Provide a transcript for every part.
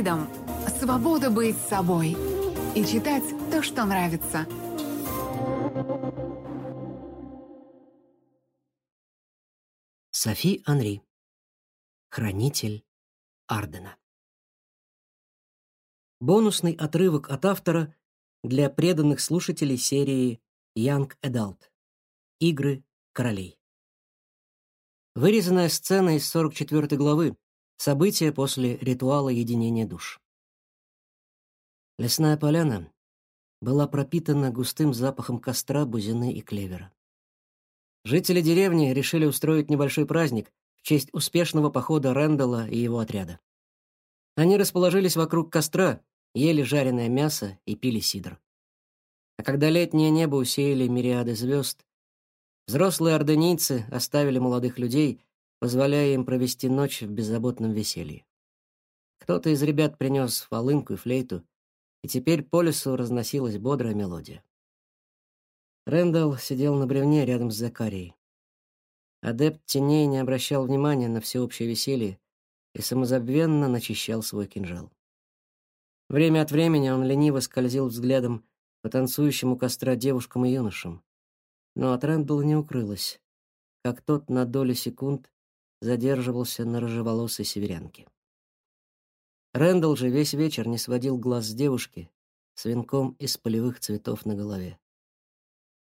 Freedom — свобода быть собой и читать то, что нравится. Софи Анри. Хранитель Ардена. Бонусный отрывок от автора для преданных слушателей серии Young Adult. Игры королей. Вырезанная сцена из 44 главы События после ритуала единения душ. Лесная поляна была пропитана густым запахом костра, бузины и клевера. Жители деревни решили устроить небольшой праздник в честь успешного похода Рэндалла и его отряда. Они расположились вокруг костра, ели жареное мясо и пили сидр. А когда летнее небо усеяли мириады звезд, взрослые орденийцы оставили молодых людей позволяя им провести ночь в беззаботном веселье. Кто-то из ребят принес волынку и флейту, и теперь по лесу разносилась бодрая мелодия. Рэндалл сидел на бревне рядом с Закарией. Адепт теней не обращал внимания на всеобщее веселье и самозабвенно начищал свой кинжал. Время от времени он лениво скользил взглядом по танцующему костра девушкам и юношам. Но от Рэндалла не укрылось, как тот на долю секунд задерживался на рыжеволосой северянке. Рэндалл же весь вечер не сводил глаз с девушки с венком из полевых цветов на голове.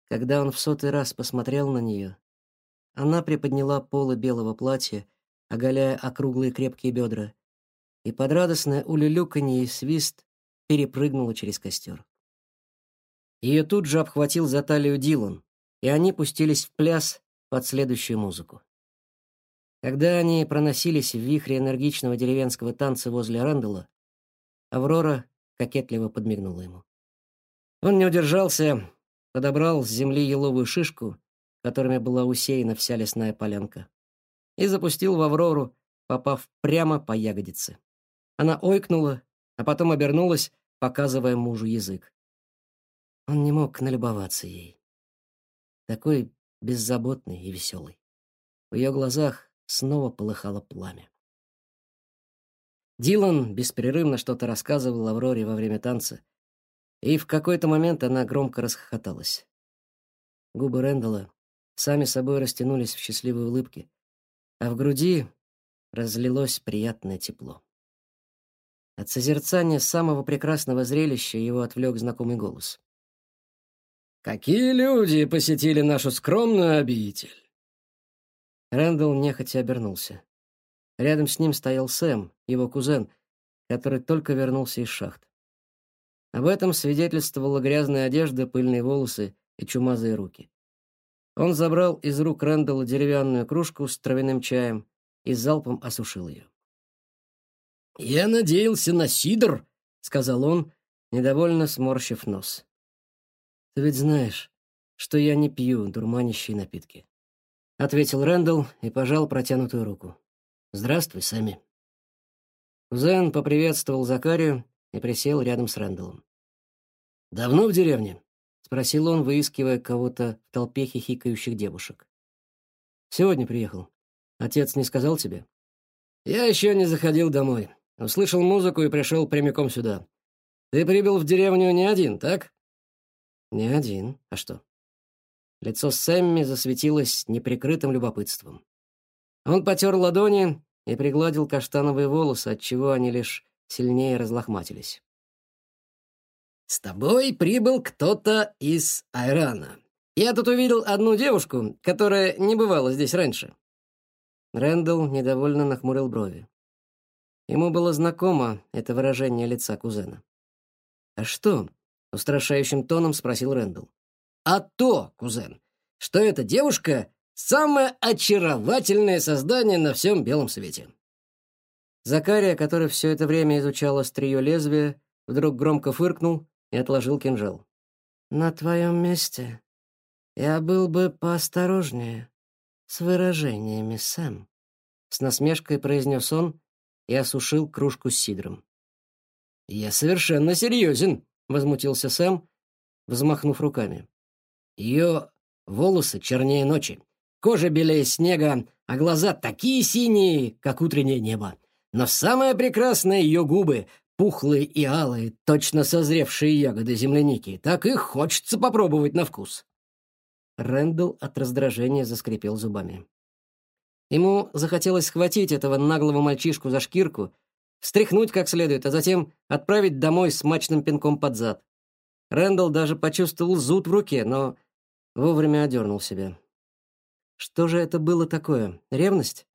Когда он в сотый раз посмотрел на нее, она приподняла полы белого платья, оголяя округлые крепкие бедра, и под радостное улюлюканье и свист перепрыгнула через костер. Ее тут же обхватил за талию Дилан, и они пустились в пляс под следующую музыку. Когда они проносились в вихре энергичного деревенского танца возле Рэндалла, Аврора кокетливо подмигнула ему. Он не удержался, подобрал с земли еловую шишку, которыми была усеяна вся лесная полянка, и запустил в Аврору, попав прямо по ягодице. Она ойкнула, а потом обернулась, показывая мужу язык. Он не мог налюбоваться ей. Такой беззаботный и веселый. В ее глазах снова полыхало пламя. Дилан беспрерывно что-то рассказывал Авроре во время танца, и в какой-то момент она громко расхохоталась. Губы Рэндалла сами собой растянулись в счастливой улыбке, а в груди разлилось приятное тепло. От созерцания самого прекрасного зрелища его отвлек знакомый голос. «Какие люди посетили нашу скромную обитель? Рэндалл нехотя обернулся. Рядом с ним стоял Сэм, его кузен, который только вернулся из шахт. Об этом свидетельствовала грязная одежда, пыльные волосы и чумазые руки. Он забрал из рук Рэндалла деревянную кружку с травяным чаем и залпом осушил ее. «Я надеялся на сидр», — сказал он, недовольно сморщив нос. «Ты ведь знаешь, что я не пью дурманящие напитки». — ответил Рэндалл и пожал протянутую руку. «Здравствуй, Сами». Зен поприветствовал Закарию и присел рядом с Рэндаллом. «Давно в деревне?» — спросил он, выискивая кого-то в толпе хихикающих девушек. «Сегодня приехал. Отец не сказал тебе?» «Я еще не заходил домой. Услышал музыку и пришел прямиком сюда. Ты прибыл в деревню не один, так?» «Не один. А что?» Лицо Сэмми засветилось неприкрытым любопытством. Он потер ладони и пригладил каштановые волосы, отчего они лишь сильнее разлохматились. «С тобой прибыл кто-то из Айрана. Я тут увидел одну девушку, которая не бывала здесь раньше». Рэндалл недовольно нахмурил брови. Ему было знакомо это выражение лица кузена. «А что?» — устрашающим тоном спросил Рэндалл а то, кузен, что эта девушка — самое очаровательное создание на всем белом свете». Закария, который все это время изучал острие лезвия, вдруг громко фыркнул и отложил кинжал. «На твоем месте я был бы поосторожнее с выражениями, Сэм», — с насмешкой произнес он и осушил кружку с сидром. «Я совершенно серьезен», — возмутился Сэм, взмахнув руками. Ее волосы чернее ночи, кожа белее снега, а глаза такие синие, как утреннее небо. Но самое прекрасное — ее губы, пухлые и алые, точно созревшие ягоды земляники. Так их хочется попробовать на вкус. Рэндалл от раздражения заскрипел зубами. Ему захотелось схватить этого наглого мальчишку за шкирку, встряхнуть как следует, а затем отправить домой с мачным пинком под зад. Рэндалл даже почувствовал зуд в руке, но вовремя одернул себя. Что же это было такое? Ревность?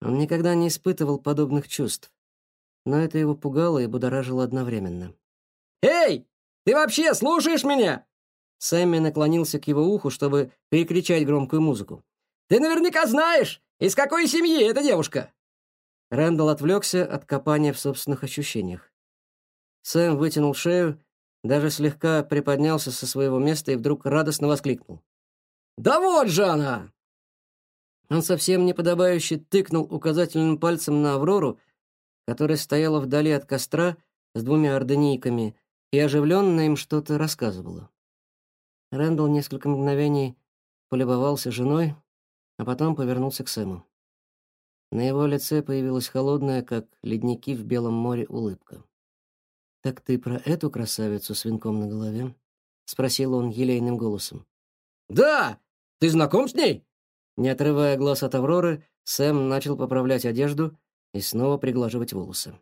Он никогда не испытывал подобных чувств. Но это его пугало и будоражило одновременно. «Эй, ты вообще слушаешь меня?» Сэмми наклонился к его уху, чтобы перекричать громкую музыку. «Ты наверняка знаешь, из какой семьи эта девушка!» Рэндалл отвлекся от копания в собственных ощущениях. Сэм вытянул шею, даже слегка приподнялся со своего места и вдруг радостно воскликнул. «Да вот же она!» Он совсем неподобающе тыкнул указательным пальцем на Аврору, которая стояла вдали от костра с двумя орденийками и оживленно им что-то рассказывала. Рэндалл несколько мгновений полюбовался женой, а потом повернулся к Сэму. На его лице появилась холодная, как ледники в белом море, улыбка. «Так ты про эту красавицу с венком на голове?» — спросил он елейным голосом. «Да! Ты знаком с ней?» Не отрывая глаз от Авроры, Сэм начал поправлять одежду и снова приглаживать волосы.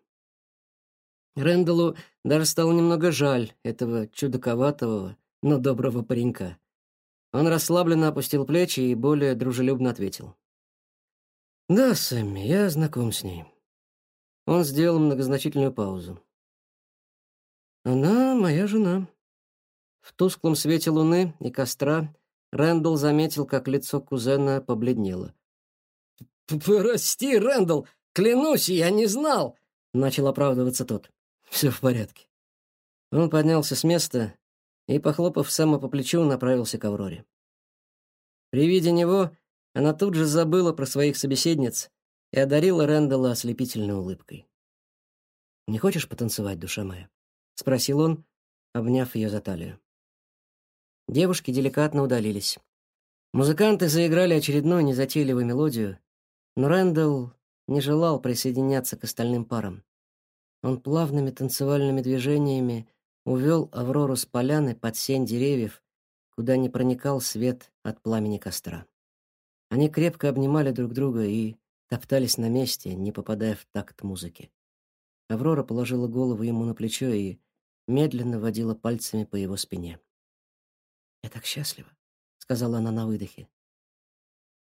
Рэндаллу даже стало немного жаль этого чудаковатого, но доброго паренька. Он расслабленно опустил плечи и более дружелюбно ответил. «Да, Сэмми, я знаком с ней». Он сделал многозначительную паузу. «Она моя жена». В тусклом свете луны и костра Рэндалл заметил, как лицо кузена побледнело. «Прости, Рэндалл, клянусь, я не знал!» — начал оправдываться тот. «Все в порядке». Он поднялся с места и, похлопав Сэма по плечу, направился к Авроре. При виде него она тут же забыла про своих собеседниц и одарила Рэндалла ослепительной улыбкой. «Не хочешь потанцевать, душа моя?» — спросил он, обняв ее за талию. Девушки деликатно удалились. Музыканты заиграли очередную незатейливую мелодию, но Рэндалл не желал присоединяться к остальным парам. Он плавными танцевальными движениями увел Аврору с поляны под сень деревьев, куда не проникал свет от пламени костра. Они крепко обнимали друг друга и топтались на месте, не попадая в такт музыки. Аврора положила голову ему на плечо и медленно водила пальцами по его спине. «Я так счастлива», — сказала она на выдохе.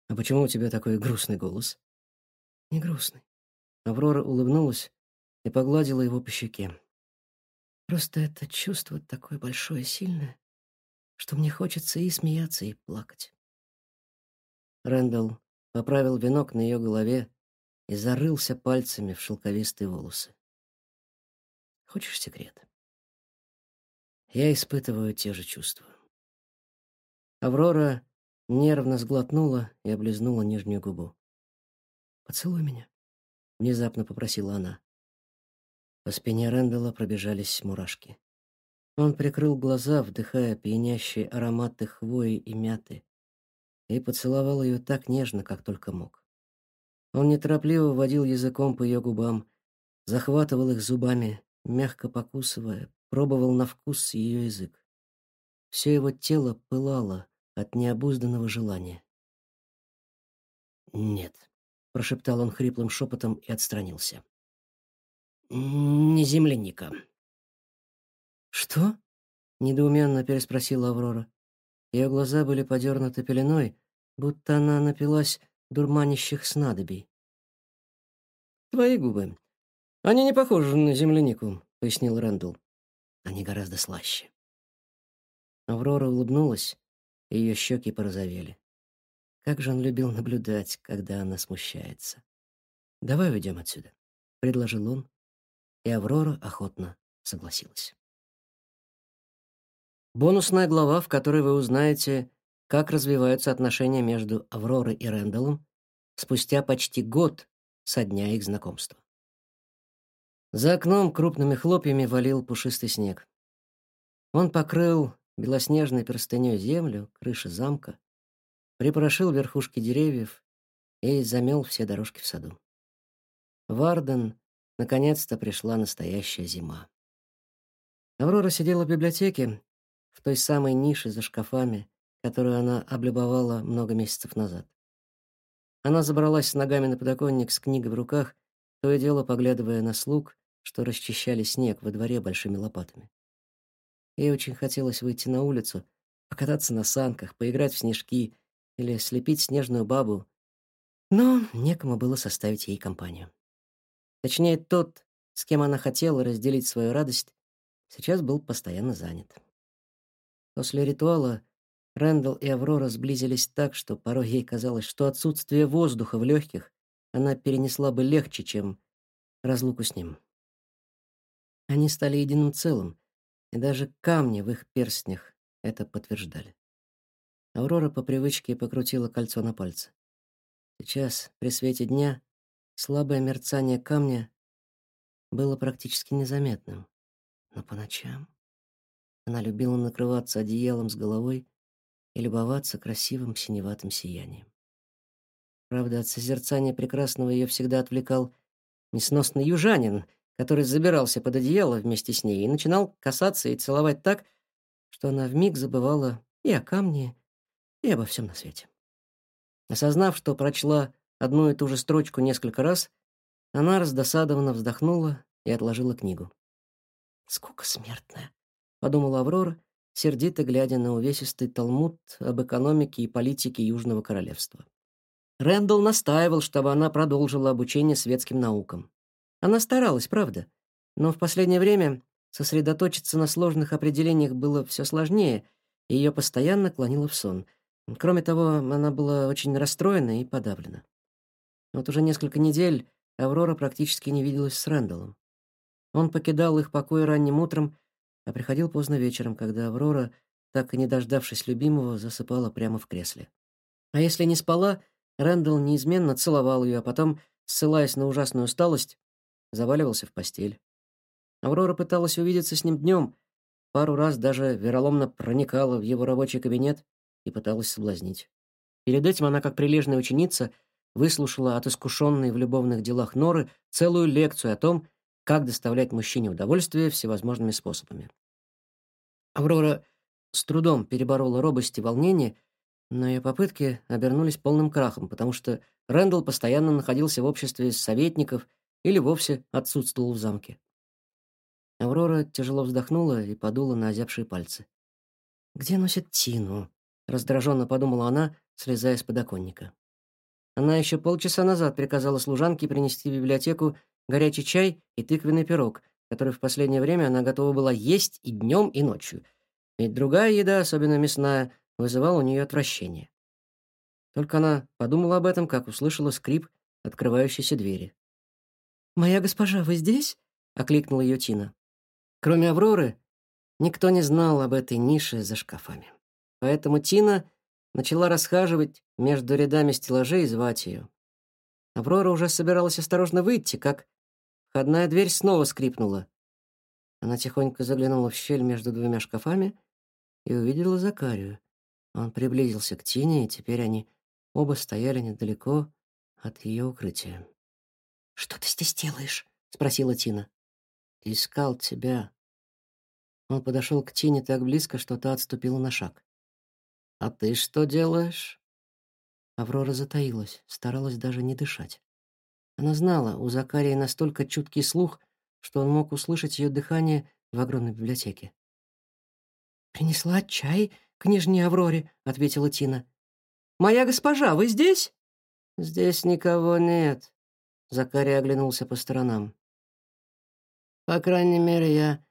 «А почему у тебя такой грустный голос?» «Не грустный». Аврора улыбнулась и погладила его по щеке. «Просто это чувство такое большое и сильное, что мне хочется и смеяться, и плакать». Рэндалл поправил венок на ее голове и зарылся пальцами в шелковистые волосы. «Хочешь секрет?» «Я испытываю те же чувства». Аврора нервно сглотнула и облизнула нижнюю губу. «Поцелуй меня», — внезапно попросила она. По спине Рэндалла пробежались мурашки. Он прикрыл глаза, вдыхая пьянящие ароматы хвои и мяты, и поцеловал ее так нежно, как только мог. Он неторопливо водил языком по ее губам, захватывал их зубами, мягко покусывая, пробовал на вкус ее язык. Все его тело пылало от необузданного желания. «Нет», — прошептал он хриплым шепотом и отстранился. «Не земляника». «Что?» — недоуменно переспросила Аврора. Ее глаза были подернуты пеленой, будто она напилась дурманящих снадобий. «Твои губы. Они не похожи на землянику», — пояснил Рэндалл. «Они гораздо слаще». Аврора улыбнулась, и ее щеки порозовели. Как же он любил наблюдать, когда она смущается. «Давай уйдем отсюда», — предложил он, и Аврора охотно согласилась. Бонусная глава, в которой вы узнаете, как развиваются отношения между Авророй и Рэндаллом спустя почти год со дня их знакомства. За окном крупными хлопьями валил пушистый снег. Он покрыл белоснежной простыней землю, крыши замка, припорошил верхушки деревьев и замел все дорожки в саду. Варден наконец-то пришла настоящая зима. Аврора сидела в библиотеке, в той самой нише за шкафами, которую она облюбовала много месяцев назад. Она забралась с ногами на подоконник с книгой в руках, то и дело поглядывая на слуг, что расчищали снег во дворе большими лопатами. Ей очень хотелось выйти на улицу, покататься на санках, поиграть в снежки или слепить снежную бабу, но некому было составить ей компанию. Точнее, тот, с кем она хотела разделить свою радость, сейчас был постоянно занят. После ритуала Рэндалл и Аврора сблизились так, что порой ей казалось, что отсутствие воздуха в легких она перенесла бы легче, чем разлуку с ним. Они стали единым целым, и даже камни в их перстнях это подтверждали. Аврора по привычке покрутила кольцо на пальце. Сейчас, при свете дня, слабое мерцание камня было практически незаметным. Но по ночам она любила накрываться одеялом с головой и любоваться красивым синеватым сиянием. Правда, от созерцания прекрасного ее всегда отвлекал несносный южанин, который забирался под одеяло вместе с ней и начинал касаться и целовать так, что она вмиг забывала и о камне, и обо всем на свете. Осознав, что прочла одну и ту же строчку несколько раз, она раздосадованно вздохнула и отложила книгу. «Скука смертная», — подумала Аврора, сердито глядя на увесистый талмуд об экономике и политике Южного Королевства. Рэндалл настаивал, чтобы она продолжила обучение светским наукам. Она старалась, правда, но в последнее время сосредоточиться на сложных определениях было все сложнее, и ее постоянно клонило в сон. Кроме того, она была очень расстроена и подавлена. Вот уже несколько недель Аврора практически не виделась с Рэндаллом. Он покидал их покой ранним утром, а приходил поздно вечером, когда Аврора, так и не дождавшись любимого, засыпала прямо в кресле. А если не спала, Рэндалл неизменно целовал ее, а потом, ссылаясь на ужасную усталость, заваливался в постель. Аврора пыталась увидеться с ним днем, пару раз даже вероломно проникала в его рабочий кабинет и пыталась соблазнить. Перед этим она, как прилежная ученица, выслушала от искушенной в любовных делах Норы целую лекцию о том, как доставлять мужчине удовольствие всевозможными способами. Аврора с трудом переборола робость и волнение, но ее попытки обернулись полным крахом, потому что Рэндалл постоянно находился в обществе советников или вовсе отсутствовал в замке. Аврора тяжело вздохнула и подула на озябшие пальцы. «Где носит Тину?» — раздраженно подумала она, слезая с подоконника. Она еще полчаса назад приказала служанке принести в библиотеку горячий чай и тыквенный пирог, который в последнее время она готова была есть и днем, и ночью. Ведь другая еда, особенно мясная, вызывала у нее отвращение. Только она подумала об этом, как услышала скрип открывающейся двери. «Моя госпожа, вы здесь?» — окликнула ее Тина. Кроме Авроры, никто не знал об этой нише за шкафами. Поэтому Тина начала расхаживать между рядами стеллажей и звать ее. Аврора уже собиралась осторожно выйти, как Входная дверь снова скрипнула. Она тихонько заглянула в щель между двумя шкафами и увидела Закарию. Он приблизился к Тине, и теперь они оба стояли недалеко от ее укрытия. «Что ты здесь делаешь?» — спросила Тина. «Искал тебя». Он подошел к Тине так близко, что та отступила на шаг. «А ты что делаешь?» Аврора затаилась, старалась даже не дышать. Она знала, у Закарии настолько чуткий слух, что он мог услышать ее дыхание в огромной библиотеке. «Принесла чай княжне Авроре», — ответила Тина. «Моя госпожа, вы здесь?» «Здесь никого нет», — Закария оглянулся по сторонам. «По крайней мере, я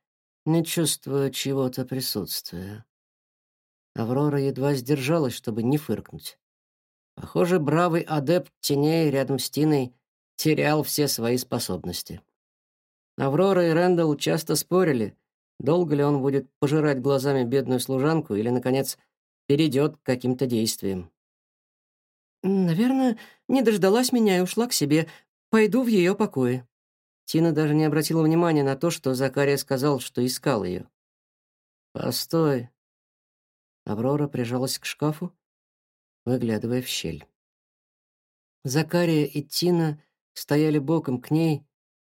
не чувствую чего-то присутствия». Аврора едва сдержалась, чтобы не фыркнуть. Похоже, бравый адепт теней рядом с Тиной терял все свои способности. Аврора и Рэндалл часто спорили, долго ли он будет пожирать глазами бедную служанку или, наконец, перейдет к каким-то действиям. «Наверное, не дождалась меня и ушла к себе. Пойду в ее покое». Тина даже не обратила внимания на то, что Закария сказал, что искал ее. «Постой». Аврора прижалась к шкафу, выглядывая в щель. Закария и Тина стояли боком к ней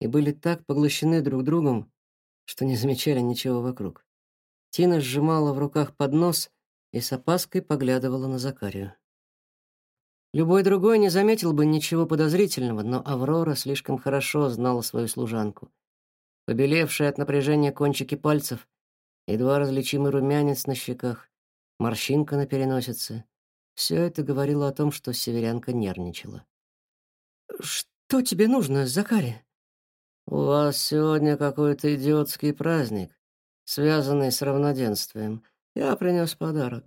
и были так поглощены друг другом, что не замечали ничего вокруг. Тина сжимала в руках поднос и с опаской поглядывала на Закарию. Любой другой не заметил бы ничего подозрительного, но Аврора слишком хорошо знала свою служанку. Побелевшие от напряжения кончики пальцев, едва различимый румянец на щеках, морщинка на переносице — все это говорило о том, что северянка нервничала. «Что тебе нужно, Закари?» «У вас сегодня какой-то идиотский праздник, связанный с равноденствием. Я принес подарок».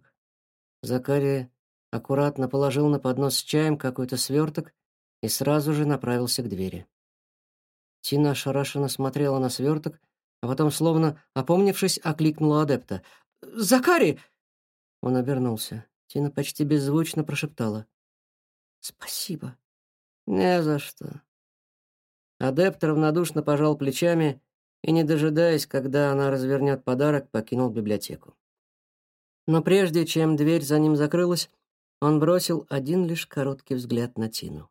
Закари аккуратно положил на поднос с чаем какой-то сверток и сразу же направился к двери. Тина ошарашенно смотрела на сверток, а потом, словно опомнившись, окликнула адепта. «Закари!» Он обернулся. Тина почти беззвучно прошептала. «Спасибо». «Не за что». Адепт равнодушно пожал плечами и, не дожидаясь, когда она развернет подарок, покинул библиотеку. Но прежде чем дверь за ним закрылась, он бросил один лишь короткий взгляд на Тину.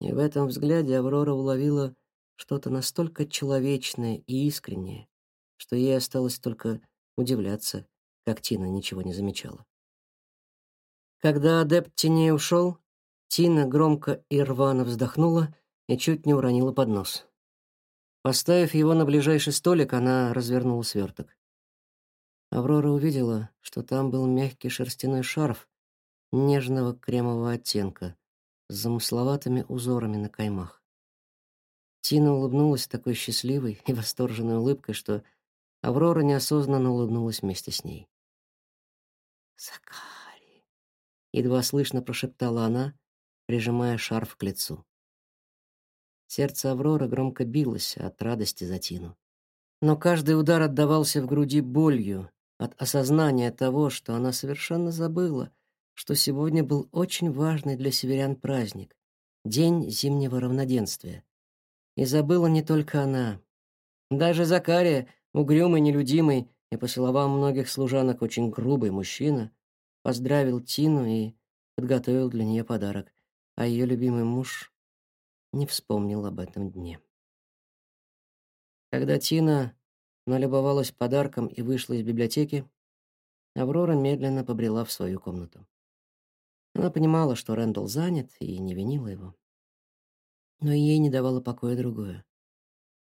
И в этом взгляде Аврора уловила что-то настолько человечное и искреннее, что ей осталось только удивляться, как Тина ничего не замечала. Когда адепт теней ушел, Тина громко и рвано вздохнула и чуть не уронила поднос. Поставив его на ближайший столик, она развернула сверток. Аврора увидела, что там был мягкий шерстяной шарф нежного кремового оттенка с замысловатыми узорами на каймах. Тина улыбнулась такой счастливой и восторженной улыбкой, что Аврора неосознанно улыбнулась вместе с ней. «Закари!» — едва слышно прошептала она, прижимая шарф к лицу. Сердце Авроры громко билось от радости за Тину. Но каждый удар отдавался в груди болью от осознания того, что она совершенно забыла, что сегодня был очень важный для северян праздник — День зимнего равноденствия. И забыла не только она. Даже Закария, угрюмый, нелюдимый и, по словам многих служанок, очень грубый мужчина, поздравил Тину и подготовил для нее подарок, а ее любимый муж не вспомнил об этом дне. Когда Тина налюбовалась подарком и вышла из библиотеки, Аврора медленно побрела в свою комнату. Она понимала, что Рэндалл занят, и не винила его. Но ей не давало покоя другое.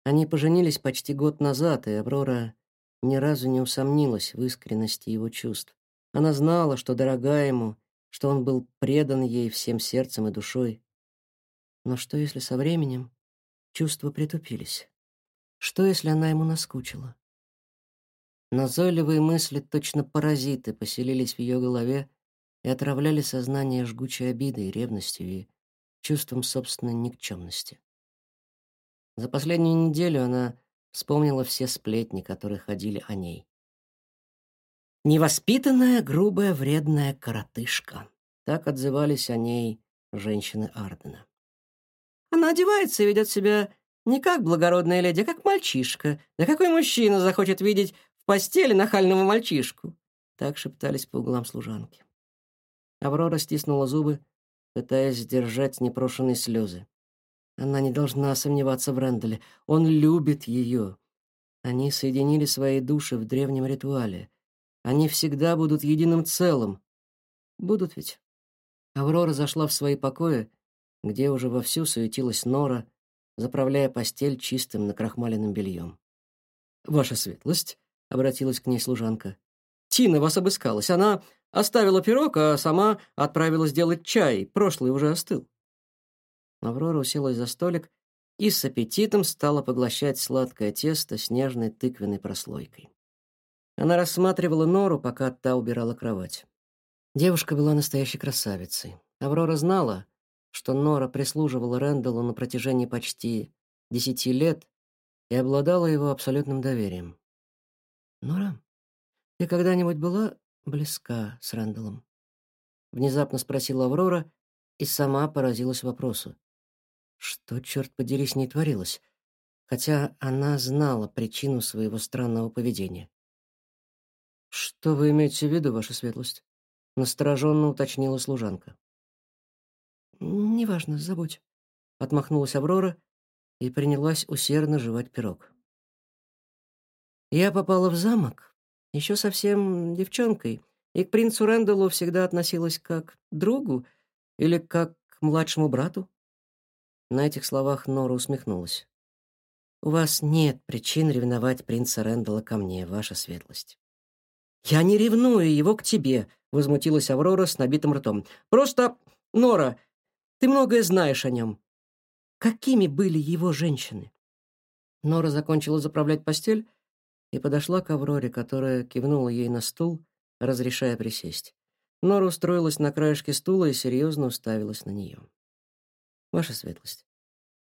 Они поженились почти год назад, и Аврора ни разу не усомнилась в искренности его чувств. Она знала, что дорога ему, что он был предан ей всем сердцем и душой. Но что, если со временем чувства притупились? Что, если она ему наскучила? Назойливые мысли, точно паразиты, поселились в ее голове и отравляли сознание жгучей обидой, ревностью и чувством собственной никчемности. За последнюю неделю она вспомнила все сплетни, которые ходили о ней. Невоспитанная, грубая, вредная коротышка. Так отзывались о ней женщины Ардена. Она одевается и ведет себя не как благородная леди, а как мальчишка. Да какой мужчина захочет видеть в постели нахального мальчишку? Так шептались по углам служанки. Аврора стиснула зубы пытаясь сдержать непрошенные слезы. Она не должна сомневаться в Рэндале. Он любит ее. Они соединили свои души в древнем ритуале. Они всегда будут единым целым. Будут ведь. Аврора зашла в свои покои, где уже вовсю суетилась Нора, заправляя постель чистым накрахмаленным бельем. «Ваша светлость», — обратилась к ней служанка, — «Тина вас обыскалась. Она Оставила пирог, а сама отправилась делать чай, прошлый уже остыл. Аврора уселась за столик и с аппетитом стала поглощать сладкое тесто с нежной тыквенной прослойкой. Она рассматривала Нору, пока та убирала кровать. Девушка была настоящей красавицей. Аврора знала, что Нора прислуживала Рэндаллу на протяжении почти десяти лет и обладала его абсолютным доверием. «Нора, ты когда-нибудь была близка с Рэндаллом? Внезапно спросила Аврора и сама поразилась вопросу. Что, черт подери, с ней творилось? Хотя она знала причину своего странного поведения. «Что вы имеете в виду, ваша светлость?» — настороженно уточнила служанка. «Неважно, забудь», — отмахнулась Аврора и принялась усердно жевать пирог. Я попала в замок еще совсем девчонкой, и к принцу Рэндаллу всегда относилась как к другу или как к младшему брату. На этих словах Нора усмехнулась. «У вас нет причин ревновать принца Рэндалла ко мне, ваша светлость». «Я не ревную его к тебе», — возмутилась Аврора с набитым ртом. «Просто, Нора, ты многое знаешь о нем. Какими были его женщины?» Нора закончила заправлять постель и подошла к Авроре, которая кивнула ей на стул, разрешая присесть. Нора устроилась на краешке стула и серьезно уставилась на нее. «Ваша светлость,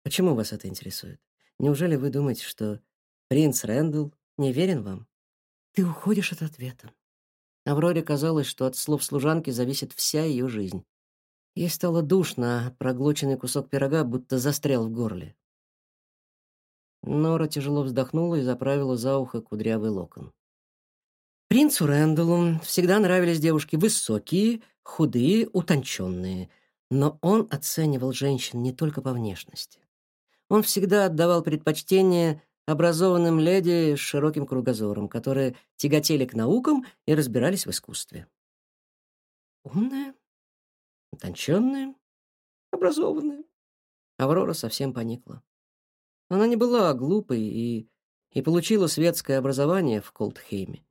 почему вас это интересует? Неужели вы думаете, что принц Рэндалл не верен вам?» «Ты уходишь от ответа». Авроре казалось, что от слов служанки зависит вся ее жизнь. Ей стало душно, а проглоченный кусок пирога будто застрял в горле. Нора тяжело вздохнула и заправила за ухо кудрявый локон. Принцу Рэндаллу всегда нравились девушки высокие, худые, утонченные, но он оценивал женщин не только по внешности. Он всегда отдавал предпочтение образованным леди с широким кругозором, которые тяготели к наукам и разбирались в искусстве. Умная, утонченная, образованная. Аврора совсем поникла. Она не была глупой и, и получила светское образование в Колдхейме.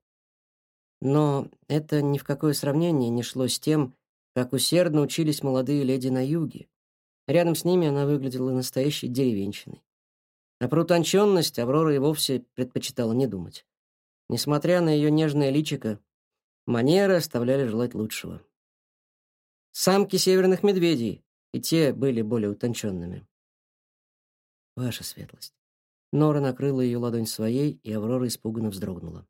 Но это ни в какое сравнение не шло с тем, как усердно учились молодые леди на юге. Рядом с ними она выглядела настоящей деревенщиной. А про утонченность Аврора и вовсе предпочитала не думать. Несмотря на ее нежное личико, манеры оставляли желать лучшего. Самки северных медведей, и те были более утонченными. Ваша светлость. Нора накрыла ее ладонь своей, и Аврора испуганно вздрогнула.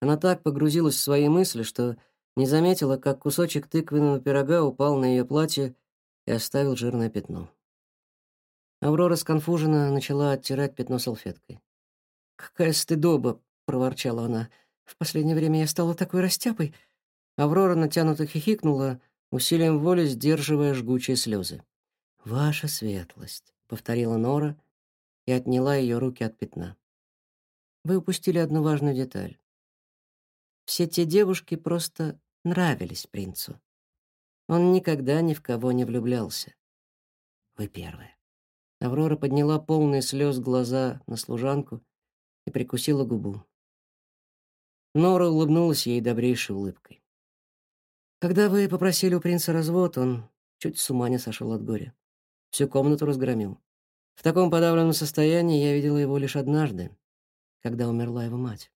Она так погрузилась в свои мысли, что не заметила, как кусочек тыквенного пирога упал на ее платье и оставил жирное пятно. Аврора сконфуженно начала оттирать пятно салфеткой. «Какая стыдоба!» — проворчала она. «В последнее время я стала такой растяпой». Аврора натянуто хихикнула, усилием воли сдерживая жгучие слезы. «Ваша светлость», — повторила Нора и отняла ее руки от пятна. «Вы упустили одну важную деталь. Все те девушки просто нравились принцу. Он никогда ни в кого не влюблялся. Вы первая». Аврора подняла полные слез глаза на служанку и прикусила губу. Нора улыбнулась ей добрейшей улыбкой. Когда вы попросили у принца развод, он чуть с ума не сошел от горя. Всю комнату разгромил. В таком подавленном состоянии я видела его лишь однажды, когда умерла его мать.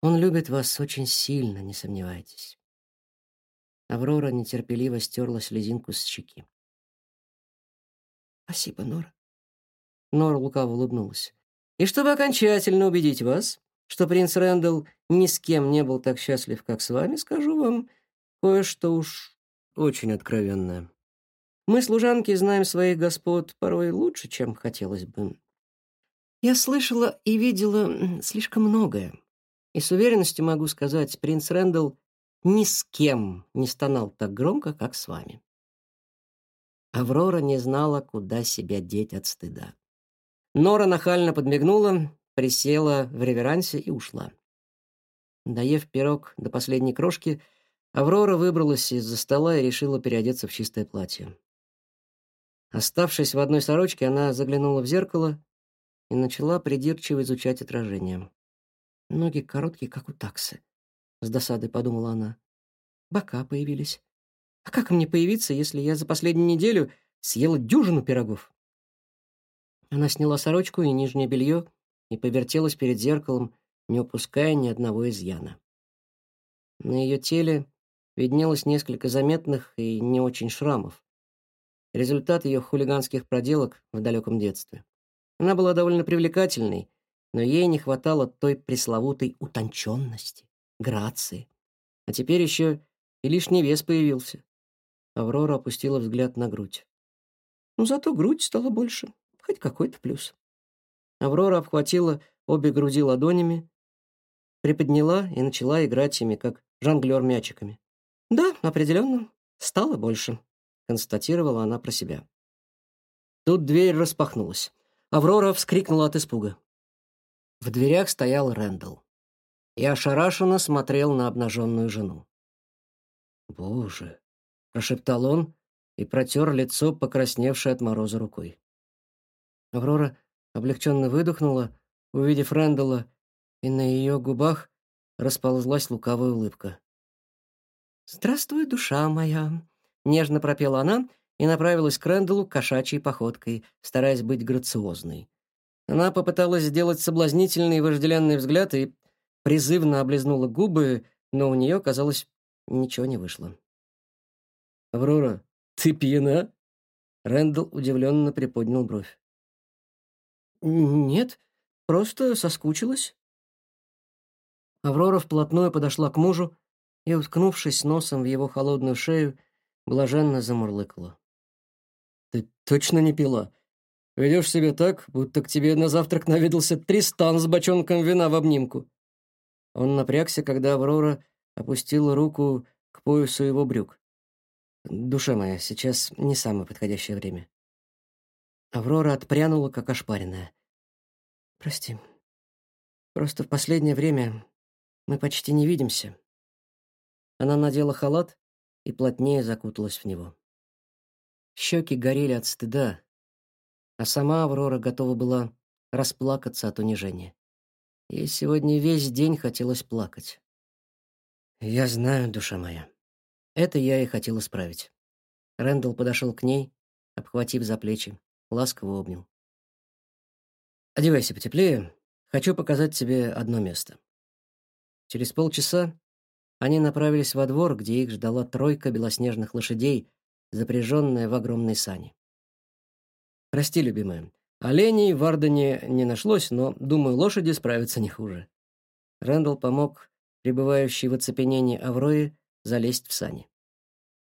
Он любит вас очень сильно, не сомневайтесь. Аврора нетерпеливо стерла слезинку с щеки. Спасибо, Нора. Нора лукаво улыбнулась. И чтобы окончательно убедить вас, что принц Рэндалл ни с кем не был так счастлив, как с вами, скажу вам кое-что уж очень откровенное. Мы, служанки, знаем своих господ порой лучше, чем хотелось бы. Я слышала и видела слишком многое. И с уверенностью могу сказать, принц Рэндалл ни с кем не стонал так громко, как с вами. Аврора не знала, куда себя деть от стыда. Нора нахально подмигнула, присела в реверансе и ушла. Доев пирог до последней крошки, Аврора выбралась из-за стола и решила переодеться в чистое платье. Оставшись в одной сорочке, она заглянула в зеркало и начала придирчиво изучать отражение. Ноги короткие, как у таксы. С досадой подумала она. Бока появились. А как мне появиться, если я за последнюю неделю съела дюжину пирогов? Она сняла сорочку и нижнее белье и повертелась перед зеркалом, не упуская ни одного изъяна. На ее теле виднелось несколько заметных и не очень шрамов. Результат ее хулиганских проделок в далеком детстве. Она была довольно привлекательной, но ей не хватало той пресловутой утонченности, грации. А теперь еще и лишний вес появился. Аврора опустила взгляд на грудь. Но зато грудь стала больше, хоть какой-то плюс. Аврора обхватила обе груди ладонями, приподняла и начала играть ими, как жонглер мячиками. Да, определенно, стало больше констатировала она про себя. Тут дверь распахнулась. Аврора вскрикнула от испуга. В дверях стоял Рэндалл и ошарашенно смотрел на обнаженную жену. «Боже!» — прошептал он и протер лицо, покрасневшее от мороза рукой. Аврора облегченно выдохнула, увидев Рэндалла, и на ее губах расползлась лукавая улыбка. «Здравствуй, душа моя!» — нежно пропела она и направилась к Рэндаллу кошачьей походкой, стараясь быть грациозной. Она попыталась сделать соблазнительный и вожделенный взгляд и призывно облизнула губы, но у нее, казалось, ничего не вышло. «Аврора, ты пьяна?» Рэндалл удивленно приподнял бровь. «Нет, просто соскучилась». Аврора вплотную подошла к мужу и, уткнувшись носом в его холодную шею, блаженно замурлыкала. «Ты точно не пила? Ведешь себя так, будто к тебе на завтрак наведался Тристан с бочонком вина в обнимку». Он напрягся, когда Аврора опустила руку к поясу его брюк. «Душа моя, сейчас не самое подходящее время». Аврора отпрянула, как ошпаренная. «Прости. Просто в последнее время мы почти не видимся». Она надела халат и плотнее закуталась в него. Щеки горели от стыда, а сама Аврора готова была расплакаться от унижения. Ей сегодня весь день хотелось плакать. «Я знаю, душа моя. Это я и хотел исправить». Рэндалл подошел к ней, обхватив за плечи, ласково обнял. «Одевайся потеплее. Хочу показать тебе одно место». Через полчаса они направились во двор, где их ждала тройка белоснежных лошадей, запряженная в огромной сани. «Прости, любимая, Оленей в Ардене не нашлось, но, думаю, лошади справятся не хуже. Рэндалл помог пребывающей в оцепенении Аврое залезть в сани.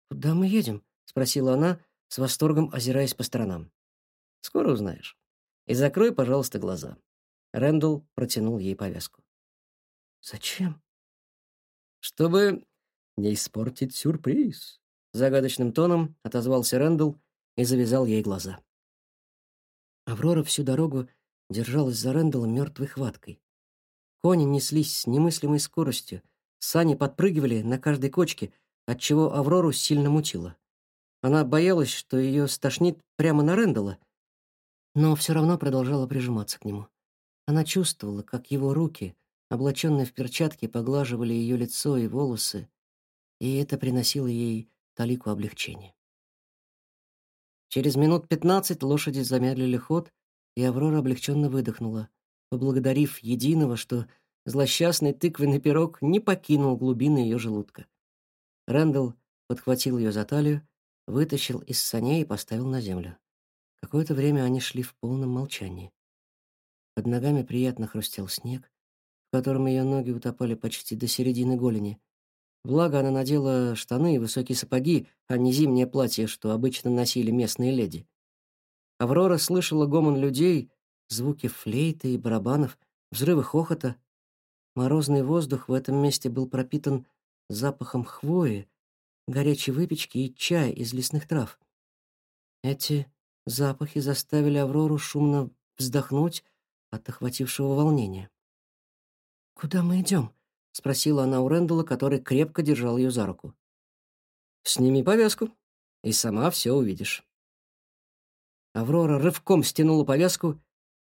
«Куда мы едем?» — спросила она, с восторгом озираясь по сторонам. «Скоро узнаешь. И закрой, пожалуйста, глаза». Рэндалл протянул ей повязку. «Зачем?» «Чтобы не испортить сюрприз», — загадочным тоном отозвался Рэндалл и завязал ей глаза. Аврора всю дорогу держалась за Рэндаллом мертвой хваткой. Кони неслись с немыслимой скоростью, сани подпрыгивали на каждой кочке, отчего Аврору сильно мутило. Она боялась, что ее стошнит прямо на Рэндалла, но все равно продолжала прижиматься к нему. Она чувствовала, как его руки, облаченные в перчатки, поглаживали ее лицо и волосы, и это приносило ей талику облегчения. Через минут пятнадцать лошади замедлили ход, и Аврора облегченно выдохнула, поблагодарив единого, что злосчастный тыквенный пирог не покинул глубины ее желудка. Рэндалл подхватил ее за талию, вытащил из саней и поставил на землю. Какое-то время они шли в полном молчании. Под ногами приятно хрустел снег, в котором ее ноги утопали почти до середины голени, Благо, она надела штаны и высокие сапоги, а не зимнее платье, что обычно носили местные леди. Аврора слышала гомон людей, звуки флейты и барабанов, взрывы хохота. Морозный воздух в этом месте был пропитан запахом хвои, горячей выпечки и чая из лесных трав. Эти запахи заставили Аврору шумно вздохнуть от охватившего волнения. «Куда мы идем?» — спросила она у Рэндалла, который крепко держал ее за руку. «Сними повязку, и сама все увидишь». Аврора рывком стянула повязку,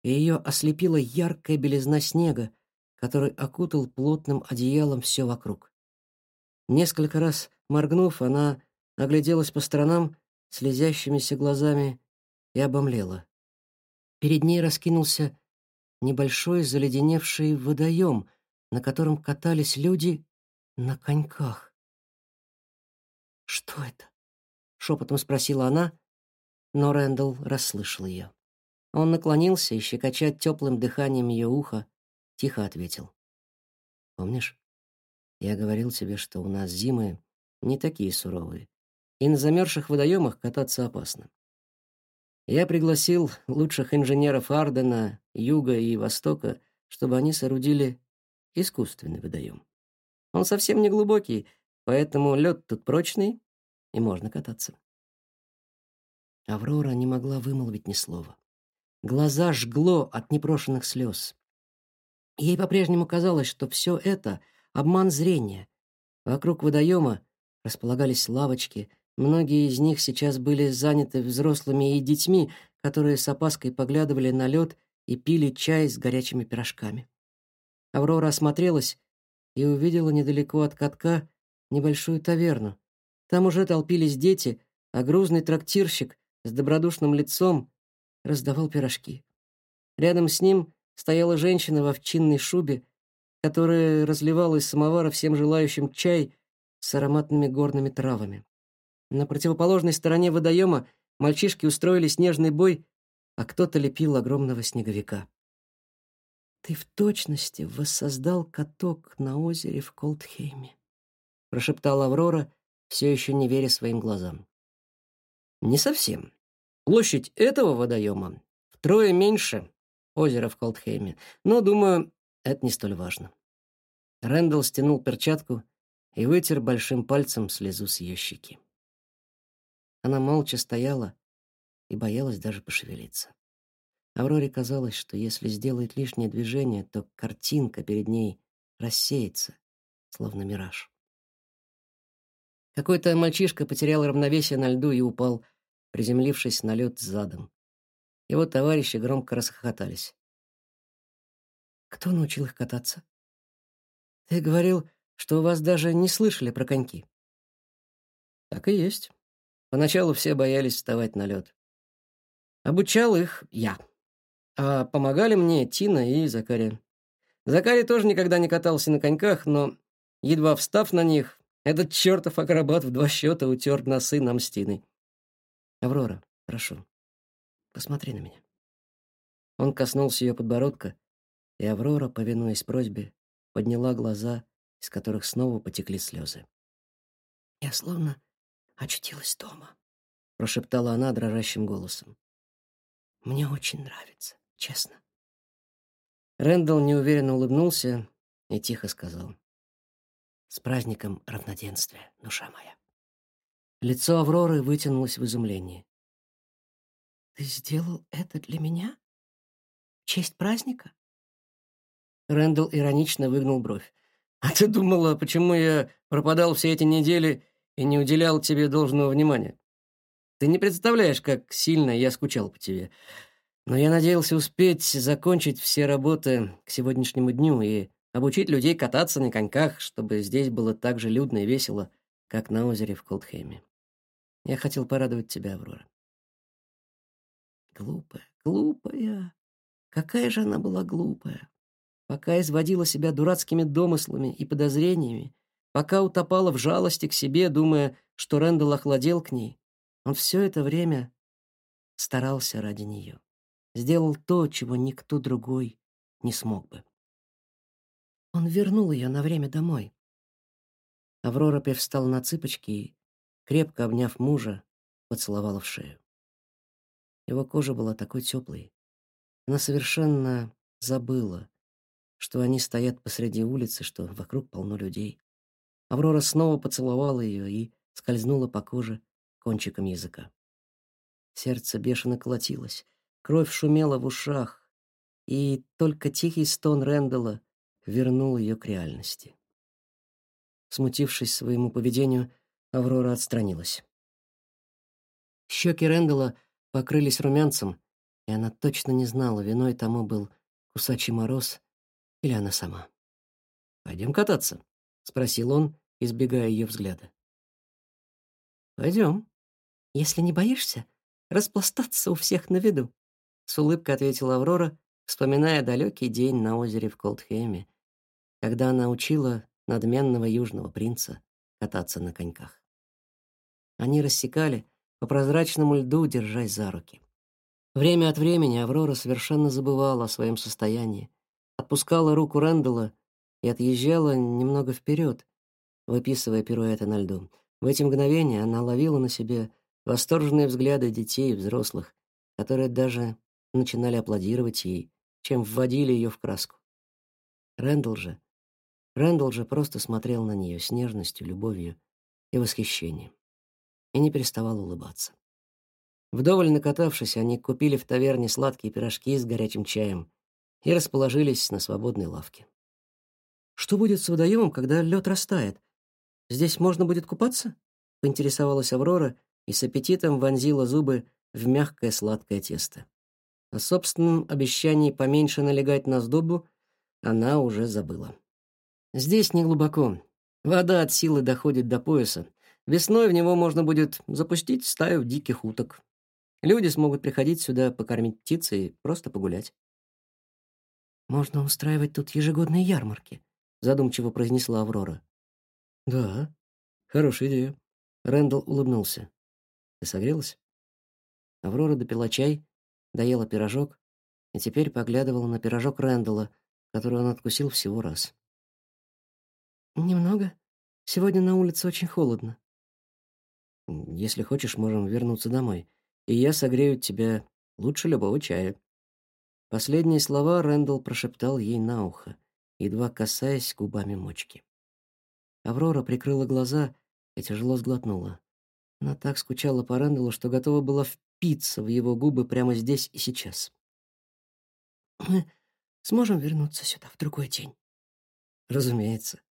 и ее ослепила яркая белизна снега, который окутал плотным одеялом все вокруг. Несколько раз моргнув, она огляделась по сторонам слезящимися глазами и обомлела. Перед ней раскинулся небольшой заледеневший водоем — на котором катались люди на коньках. «Что это?» — шепотом спросила она, но Рэндалл расслышал ее. Он наклонился и, щекоча теплым дыханием ее уха, тихо ответил. «Помнишь, я говорил тебе, что у нас зимы не такие суровые, и на замерзших водоемах кататься опасно. Я пригласил лучших инженеров Ардена, Юга и Востока, чтобы они соорудили искусственный водоем. Он совсем не глубокий, поэтому лед тут прочный, и можно кататься. Аврора не могла вымолвить ни слова. глаза жгло от непрошенных слез. Ей по-прежнему казалось, что все это — обман зрения. Вокруг водоема располагались лавочки, многие из них сейчас были заняты взрослыми и детьми, которые с опаской поглядывали на лед и пили чай с горячими пирожками. Аврора осмотрелась и увидела недалеко от катка небольшую таверну. Там уже толпились дети, а грузный трактирщик с добродушным лицом раздавал пирожки. Рядом с ним стояла женщина в овчинной шубе, которая разливала из самовара всем желающим чай с ароматными горными травами. На противоположной стороне водоема мальчишки устроили снежный бой, а кто-то лепил огромного снеговика. «Ты в точности воссоздал каток на озере в Колдхейме», — прошептала Аврора, все еще не веря своим глазам. «Не совсем. Площадь этого водоема втрое меньше озера в Колдхейме, но, думаю, это не столь важно». Рэндалл стянул перчатку и вытер большим пальцем слезу с ее щеки. Она молча стояла и боялась даже пошевелиться. Авроре казалось, что если сделает лишнее движение, то картинка перед ней рассеется, словно мираж. Какой-то мальчишка потерял равновесие на льду и упал, приземлившись на лед задом. Его товарищи громко расхохотались. «Кто научил их кататься?» «Ты говорил, что у вас даже не слышали про коньки». «Так и есть. Поначалу все боялись вставать на лед. Обучал их я. А помогали мне Тина и Закария. Закарий тоже никогда не катался на коньках, но, едва встав на них, этот чертов акробат в два счета утер носы нам с Тиной. «Аврора, прошу, посмотри на меня». Он коснулся ее подбородка, и Аврора, повинуясь просьбе, подняла глаза, из которых снова потекли слезы. «Я словно очутилась дома», — прошептала она дрожащим голосом. «Мне очень нравится честно. Рэндалл неуверенно улыбнулся и тихо сказал. «С праздником равноденствия, душа моя». Лицо Авроры вытянулось в изумлении. «Ты сделал это для меня? В честь праздника?» Рэндалл иронично выгнул бровь. «А ты думала, почему я пропадал все эти недели и не уделял тебе должного внимания? Ты не представляешь, как сильно я скучал по тебе но я надеялся успеть закончить все работы к сегодняшнему дню и обучить людей кататься на коньках, чтобы здесь было так же людно и весело, как на озере в Колдхейме. Я хотел порадовать тебя, Аврора. Глупая, глупая. Какая же она была глупая. Пока изводила себя дурацкими домыслами и подозрениями, пока утопала в жалости к себе, думая, что Рэндалл охладел к ней, он все это время старался ради нее сделал то, чего никто другой не смог бы. Он вернул ее на время домой. Аврора привстала на цыпочки и, крепко обняв мужа, поцеловала в шею. Его кожа была такой теплой. Она совершенно забыла, что они стоят посреди улицы, что вокруг полно людей. Аврора снова поцеловала ее и скользнула по коже кончиком языка. Сердце бешено колотилось. Кровь шумела в ушах, и только тихий стон Рэндалла вернул ее к реальности. Смутившись своему поведению, Аврора отстранилась. Щеки Рэндалла покрылись румянцем, и она точно не знала, виной тому был кусачий мороз или она сама. «Пойдем кататься?» — спросил он, избегая ее взгляда. «Пойдем. Если не боишься, распластаться у всех на виду», с улыбкой ответила Аврора, вспоминая далекий день на озере в Колдхейме, когда она учила надменного южного принца кататься на коньках. Они рассекали по прозрачному льду, держась за руки. Время от времени Аврора совершенно забывала о своем состоянии, отпускала руку Рэндалла и отъезжала немного вперед, выписывая пируэты на льду. В эти мгновения она ловила на себе восторженные взгляды детей и взрослых, которые даже начинали аплодировать ей, чем вводили ее в краску. Рэндалл же, Рэндалл же просто смотрел на нее с нежностью, любовью и восхищением и не переставал улыбаться. Вдоволь накатавшись, они купили в таверне сладкие пирожки с горячим чаем и расположились на свободной лавке. «Что будет с водоемом, когда лед растает? Здесь можно будет купаться?» — поинтересовалась Аврора и с аппетитом вонзила зубы в мягкое сладкое тесто. О собственном обещании поменьше налегать на сдобу она уже забыла. «Здесь не глубоко. Вода от силы доходит до пояса. Весной в него можно будет запустить стаю диких уток. Люди смогут приходить сюда покормить птиц и просто погулять. «Можно устраивать тут ежегодные ярмарки», — задумчиво произнесла Аврора. «Да, хорошая идея». Рэндалл улыбнулся. «Ты согрелась?» Аврора допила чай, доела пирожок и теперь поглядывала на пирожок Рэндалла, который он откусил всего раз. «Немного. Сегодня на улице очень холодно». «Если хочешь, можем вернуться домой, и я согрею тебя лучше любого чая». Последние слова Рэндалл прошептал ей на ухо, едва касаясь губами мочки. Аврора прикрыла глаза и тяжело сглотнула. Она так скучала по Рэндаллу, что готова была впиться в его губы прямо здесь и сейчас. «Мы сможем вернуться сюда в другой день?» «Разумеется.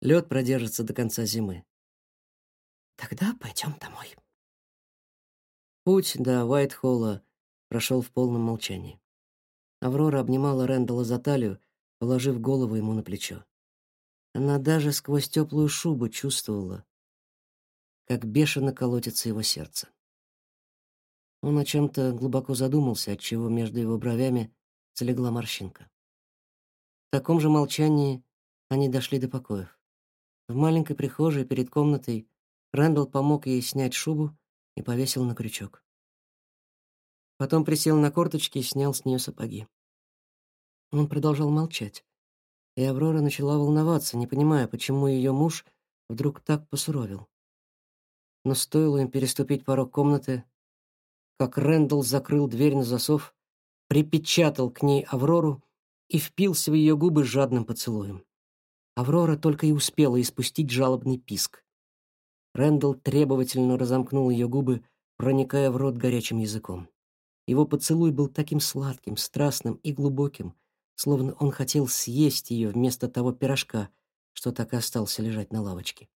Лед продержится до конца зимы». «Тогда пойдем домой». Путь до Уайтхолла прошел в полном молчании. Аврора обнимала Рэндалла за талию, положив голову ему на плечо. Она даже сквозь теплую шубу чувствовала, как бешено колотится его сердце. Он о чем-то глубоко задумался, отчего между его бровями залегла морщинка. В таком же молчании они дошли до покоев. В маленькой прихожей перед комнатой Рэндалл помог ей снять шубу и повесил на крючок. Потом присел на корточки и снял с нее сапоги. Он продолжал молчать, и Аврора начала волноваться, не понимая, почему ее муж вдруг так посуровил. Но стоило им переступить порог комнаты, как Рэндалл закрыл дверь на засов, припечатал к ней Аврору и впился в ее губы жадным поцелуем. Аврора только и успела испустить жалобный писк. Рэндалл требовательно разомкнул ее губы, проникая в рот горячим языком. Его поцелуй был таким сладким, страстным и глубоким, словно он хотел съесть ее вместо того пирожка, что так и остался лежать на лавочке.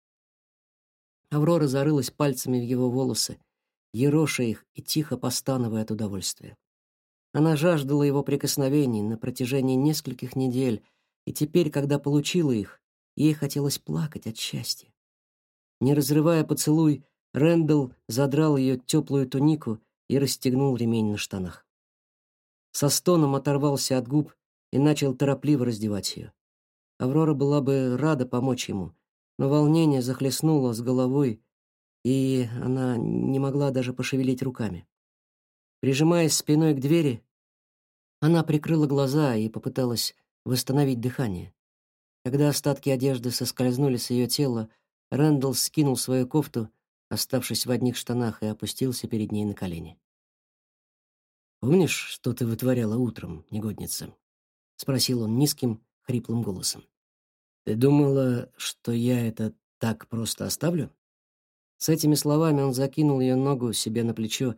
Аврора зарылась пальцами в его волосы, ероша их и тихо постановая от удовольствия. Она жаждала его прикосновений на протяжении нескольких недель, и теперь, когда получила их, ей хотелось плакать от счастья. Не разрывая поцелуй, Рэндалл задрал ее теплую тунику и расстегнул ремень на штанах. Со стоном оторвался от губ и начал торопливо раздевать ее. Аврора была бы рада помочь ему, но волнение захлестнуло с головой, и она не могла даже пошевелить руками. Прижимаясь спиной к двери, она прикрыла глаза и попыталась восстановить дыхание. Когда остатки одежды соскользнули с ее тела, Рэндалл скинул свою кофту оставшись в одних штанах, и опустился перед ней на колени. «Помнишь, что ты вытворяла утром, негодница?» — спросил он низким, хриплым голосом. «Ты думала, что я это так просто оставлю?» С этими словами он закинул ее ногу себе на плечо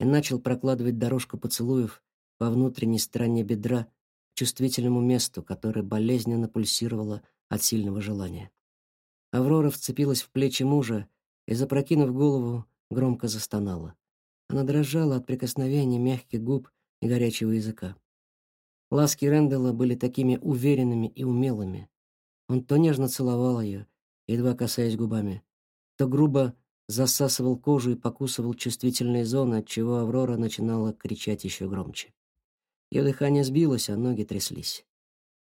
и начал прокладывать дорожку поцелуев по внутренней стороне бедра к чувствительному месту, которое болезненно пульсировало от сильного желания. Аврора вцепилась в плечи мужа и, запрокинув голову, громко застонала. Она дрожала от прикосновения мягких губ и горячего языка. Ласки Рэндалла были такими уверенными и умелыми. Он то нежно целовал ее, едва касаясь губами, то грубо засасывал кожу и покусывал чувствительные зоны, отчего Аврора начинала кричать еще громче. Ее дыхание сбилось, а ноги тряслись.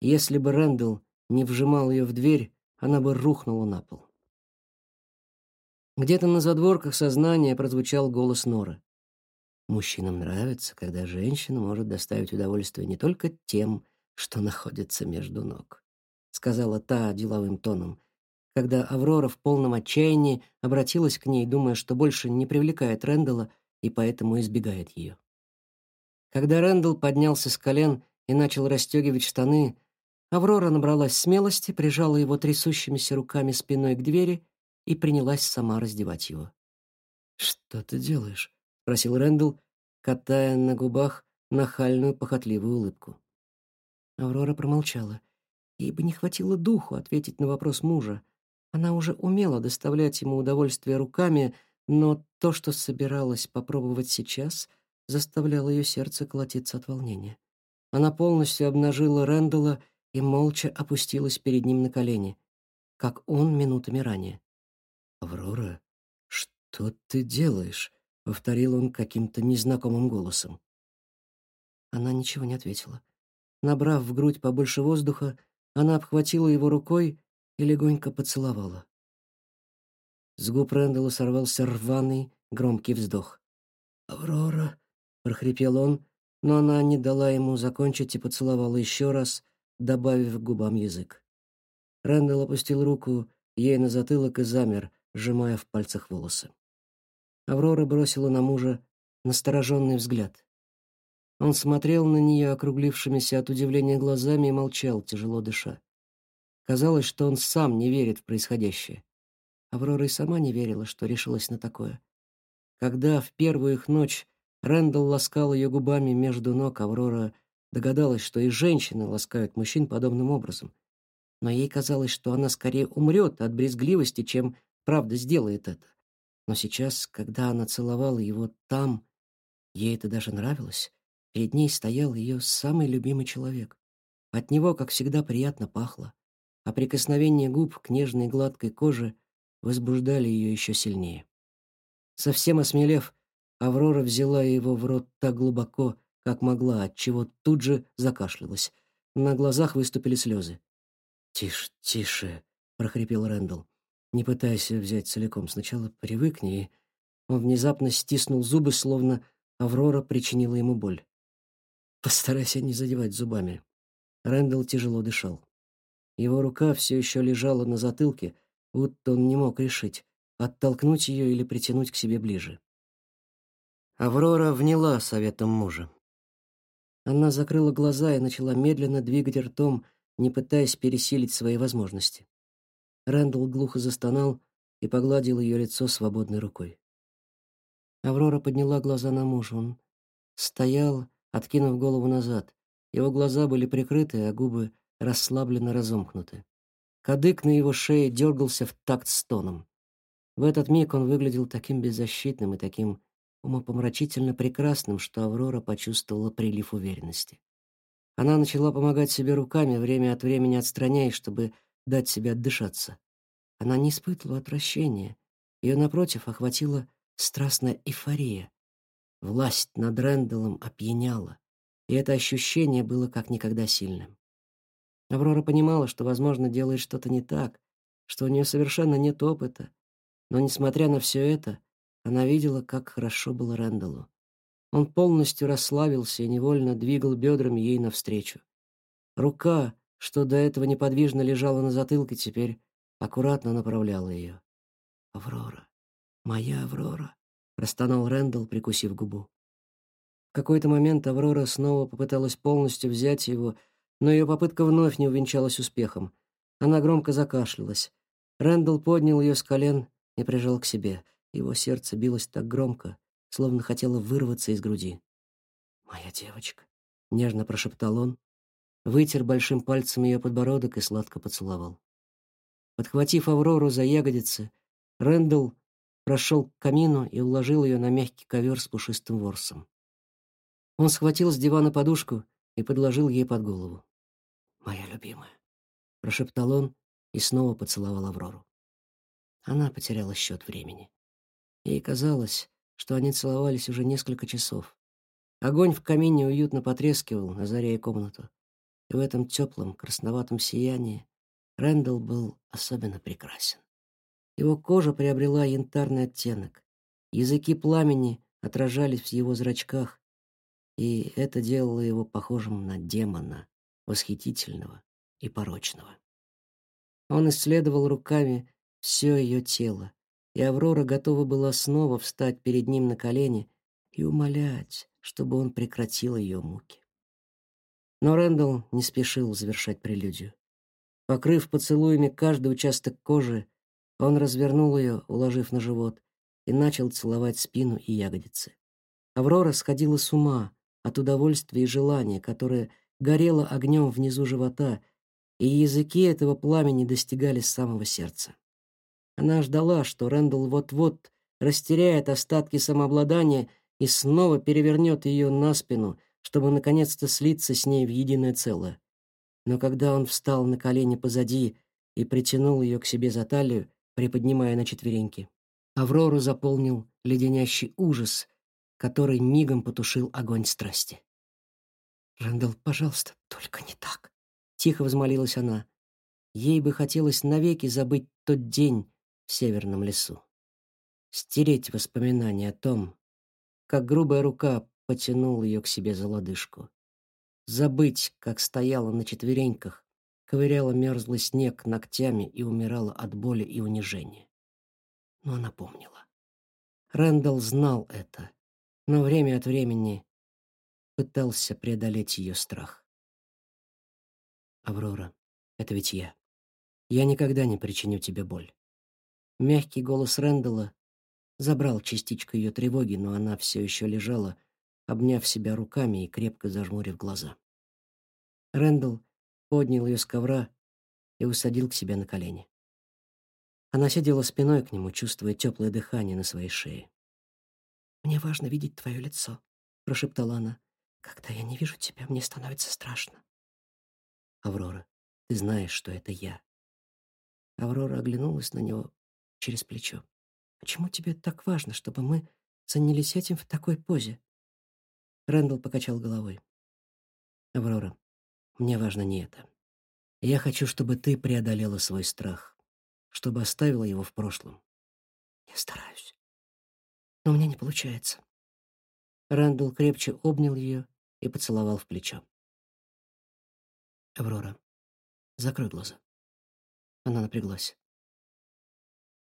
Если бы Рэндалл не вжимал ее в дверь, она бы рухнула на пол. Где-то на задворках сознания прозвучал голос Норы. Мужчинам нравится, когда женщина может доставить удовольствие не только тем, что находится между ног, сказала та деловым тоном, когда Аврора в полном отчаянии обратилась к ней, думая, что больше не привлекает Рэндалла и поэтому избегает ее. Когда Рэндалл поднялся с колен и начал расстегивать штаны, Аврора набралась смелости, прижала его трясущимися руками спиной к двери и принялась сама раздевать его. «Что ты делаешь?» — спросил Рэндалл, катая на губах нахальную похотливую улыбку. Аврора промолчала. Ей бы не хватило духу ответить на вопрос мужа. Она уже умела доставлять ему удовольствие руками, но то, что собиралась попробовать сейчас, заставляло ее сердце колотиться от волнения. Она полностью обнажила Рэндалла и молча опустилась перед ним на колени, как он минутами ранее. «Аврора, что ты делаешь?» — повторил он каким-то незнакомым голосом. Она ничего не ответила. Набрав в грудь побольше воздуха, она обхватила его рукой и легонько поцеловала. С губ Рэндалла сорвался рваный, громкий вздох. «Аврора!» — прохрипел он, но она не дала ему закончить и поцеловала еще раз, добавив к губам язык. Рэндалл опустил руку ей на затылок и замер, сжимая в пальцах волосы. Аврора бросила на мужа настороженный взгляд. Он смотрел на нее округлившимися от удивления глазами и молчал, тяжело дыша. Казалось, что он сам не верит в происходящее. Аврора и сама не верила, что решилась на такое. Когда в первую их ночь Рэндалл ласкал ее губами между ног, Аврора догадалась, что и женщины ласкают мужчин подобным образом. Но ей казалось, что она скорее умрет от брезгливости, чем правда сделает это. Но сейчас, когда она целовала его там, ей это даже нравилось. Перед ней стоял ее самый любимый человек. От него, как всегда, приятно пахло, а прикосновение губ к нежной гладкой коже возбуждали ее еще сильнее. Совсем осмелев, Аврора взяла его в рот так глубоко, как могла, отчего тут же закашлялась. На глазах выступили слезы. «Тише, тише», — прохрипел Рэндалл. «Не пытайся взять целиком. Сначала привыкни». И он внезапно стиснул зубы, словно Аврора причинила ему боль. «Постарайся не задевать зубами». Рэндалл тяжело дышал. Его рука все еще лежала на затылке, будто он не мог решить, оттолкнуть ее или притянуть к себе ближе. Аврора вняла советом мужа. Она закрыла глаза и начала медленно двигать ртом, не пытаясь пересилить свои возможности. Рэндалл глухо застонал и погладил ее лицо свободной рукой. Аврора подняла глаза на мужа. Он стоял, откинув голову назад. Его глаза были прикрыты, а губы расслабленно разомкнуты. Кадык на его шее дергался в такт стоном. В этот миг он выглядел таким беззащитным и таким умопомрачительно прекрасным, что Аврора почувствовала прилив уверенности. Она начала помогать себе руками, время от времени отстраняясь, чтобы дать себе отдышаться. Она не испытывала отвращения. Ее, напротив, охватила страстная эйфория. Власть над Рэндаллом опьяняла, и это ощущение было как никогда сильным. Аврора понимала, что, возможно, делает что-то не так, что у нее совершенно нет опыта, но, несмотря на все это, она видела, как хорошо было Рэндаллу. Он полностью расслабился и невольно двигал бедрами ей навстречу. Рука, что до этого неподвижно лежала на затылке, теперь аккуратно направляла ее. «Аврора, моя Аврора», — простонал Рэндалл, прикусив губу. В какой-то момент Аврора снова попыталась полностью взять его, но ее попытка вновь не увенчалась успехом. Она громко закашлялась. Рэндалл поднял ее с колен и прижал к себе — его сердце билось так громко, словно хотело вырваться из груди. «Моя девочка», — нежно прошептал он, вытер большим пальцем ее подбородок и сладко поцеловал. Подхватив Аврору за ягодицы, Рэндалл прошел к камину и уложил ее на мягкий ковер с пушистым ворсом. Он схватил с дивана подушку и подложил ей под голову. «Моя любимая», — прошептал он и снова поцеловал Аврору. Она потеряла счет времени. Ей казалось, что они целовались уже несколько часов. Огонь в камине уютно потрескивал, озаряя комнату. И в этом теплом, красноватом сиянии Рэндалл был особенно прекрасен. Его кожа приобрела янтарный оттенок. Языки пламени отражались в его зрачках, и это делало его похожим на демона, восхитительного и порочного. Он исследовал руками все ее тело, и Аврора готова была снова встать перед ним на колени и умолять, чтобы он прекратил ее муки. Но Рэндалл не спешил завершать прелюдию. Покрыв поцелуями каждый участок кожи, он развернул ее, уложив на живот, и начал целовать спину и ягодицы. Аврора сходила с ума от удовольствия и желания, которое горело огнем внизу живота, и языки этого пламени достигали самого сердца. Она ждала, что Рэндалл вот-вот растеряет остатки самообладания и снова перевернет ее на спину, чтобы наконец-то слиться с ней в единое целое. Но когда он встал на колени позади и притянул ее к себе за талию, приподнимая на четвереньки, Аврору заполнил леденящий ужас, который мигом потушил огонь страсти. «Рэндалл, пожалуйста, только не так», — тихо взмолилась она. Ей бы хотелось навеки забыть тот день в северном лесу. Стереть воспоминания о том, как грубая рука потянула ее к себе за лодыжку. Забыть, как стояла на четвереньках, ковыряла мерзлый снег ногтями и умирала от боли и унижения. Но она помнила. Рэндалл знал это, но время от времени пытался преодолеть ее страх. «Аврора, это ведь я. Я никогда не причиню тебе боль». Мягкий голос Рэндалла забрал частичку ее тревоги, но она все еще лежала, обняв себя руками и крепко зажмурив глаза. Рэндалл поднял ее с ковра и усадил к себе на колени. Она сидела спиной к нему, чувствуя теплое дыхание на своей шее. «Мне важно видеть твое лицо», — прошептала она. Когда я не вижу тебя, мне становится страшно. Аврора, ты знаешь, что это я. Аврора оглянулась на него через плечо. Почему тебе так важно, чтобы мы занялись этим в такой позе? Рэндалл покачал головой. Аврора, мне важно не это. Я хочу, чтобы ты преодолела свой страх, чтобы оставила его в прошлом. Я стараюсь. Но у меня не получается. Рэндалл крепче обнял ее и поцеловал в плечо. «Аврора, закрой глаза». Она напряглась.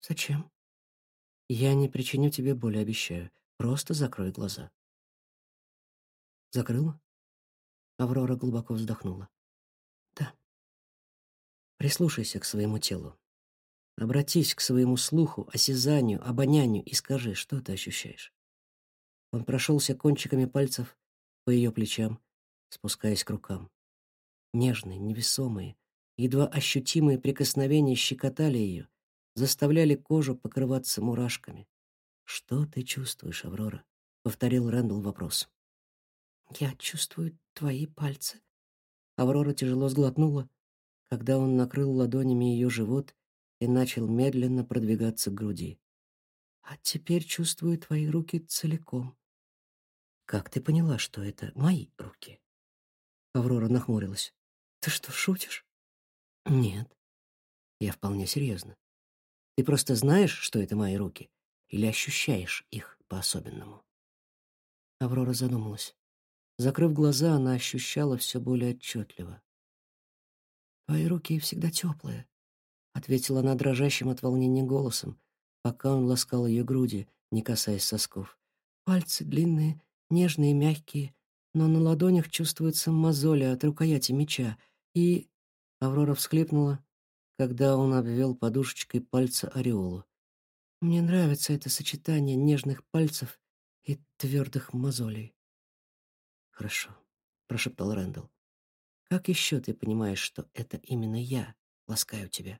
«Зачем?» «Я не причиню тебе боли, обещаю. Просто закрой глаза». «Закрыла?» Аврора глубоко вздохнула. «Да». Прислушайся к своему телу. Обратись к своему слуху, осязанию, обонянию и скажи, что ты ощущаешь. Он прошелся кончиками пальцев по ее плечам, спускаясь к рукам. Нежные, невесомые, едва ощутимые прикосновения щекотали ее, заставляли кожу покрываться мурашками. «Что ты чувствуешь, Аврора?» — повторил Рэндалл вопрос. «Я чувствую твои пальцы». Аврора тяжело сглотнула, когда он накрыл ладонями ее живот и начал медленно продвигаться к груди. А теперь чувствую твои руки целиком. Как ты поняла, что это мои руки? Аврора нахмурилась. Ты что, шутишь? Нет. Я вполне серьезно. Ты просто знаешь, что это мои руки, или ощущаешь их по-особенному? Аврора задумалась. Закрыв глаза, она ощущала все более отчетливо. «Твои руки всегда теплые», — ответила она дрожащим от волнения голосом, пока он ласкал ее груди, не касаясь сосков. Пальцы длинные, нежные, мягкие, но на ладонях чувствуется мозоли от рукояти меча. И Аврора всхлипнула, когда он обвел подушечкой пальца ореолу. Мне нравится это сочетание нежных пальцев и твердых мозолей. Хорошо, прошептал Рэндалл. Как еще ты понимаешь, что это именно я ласкаю тебя?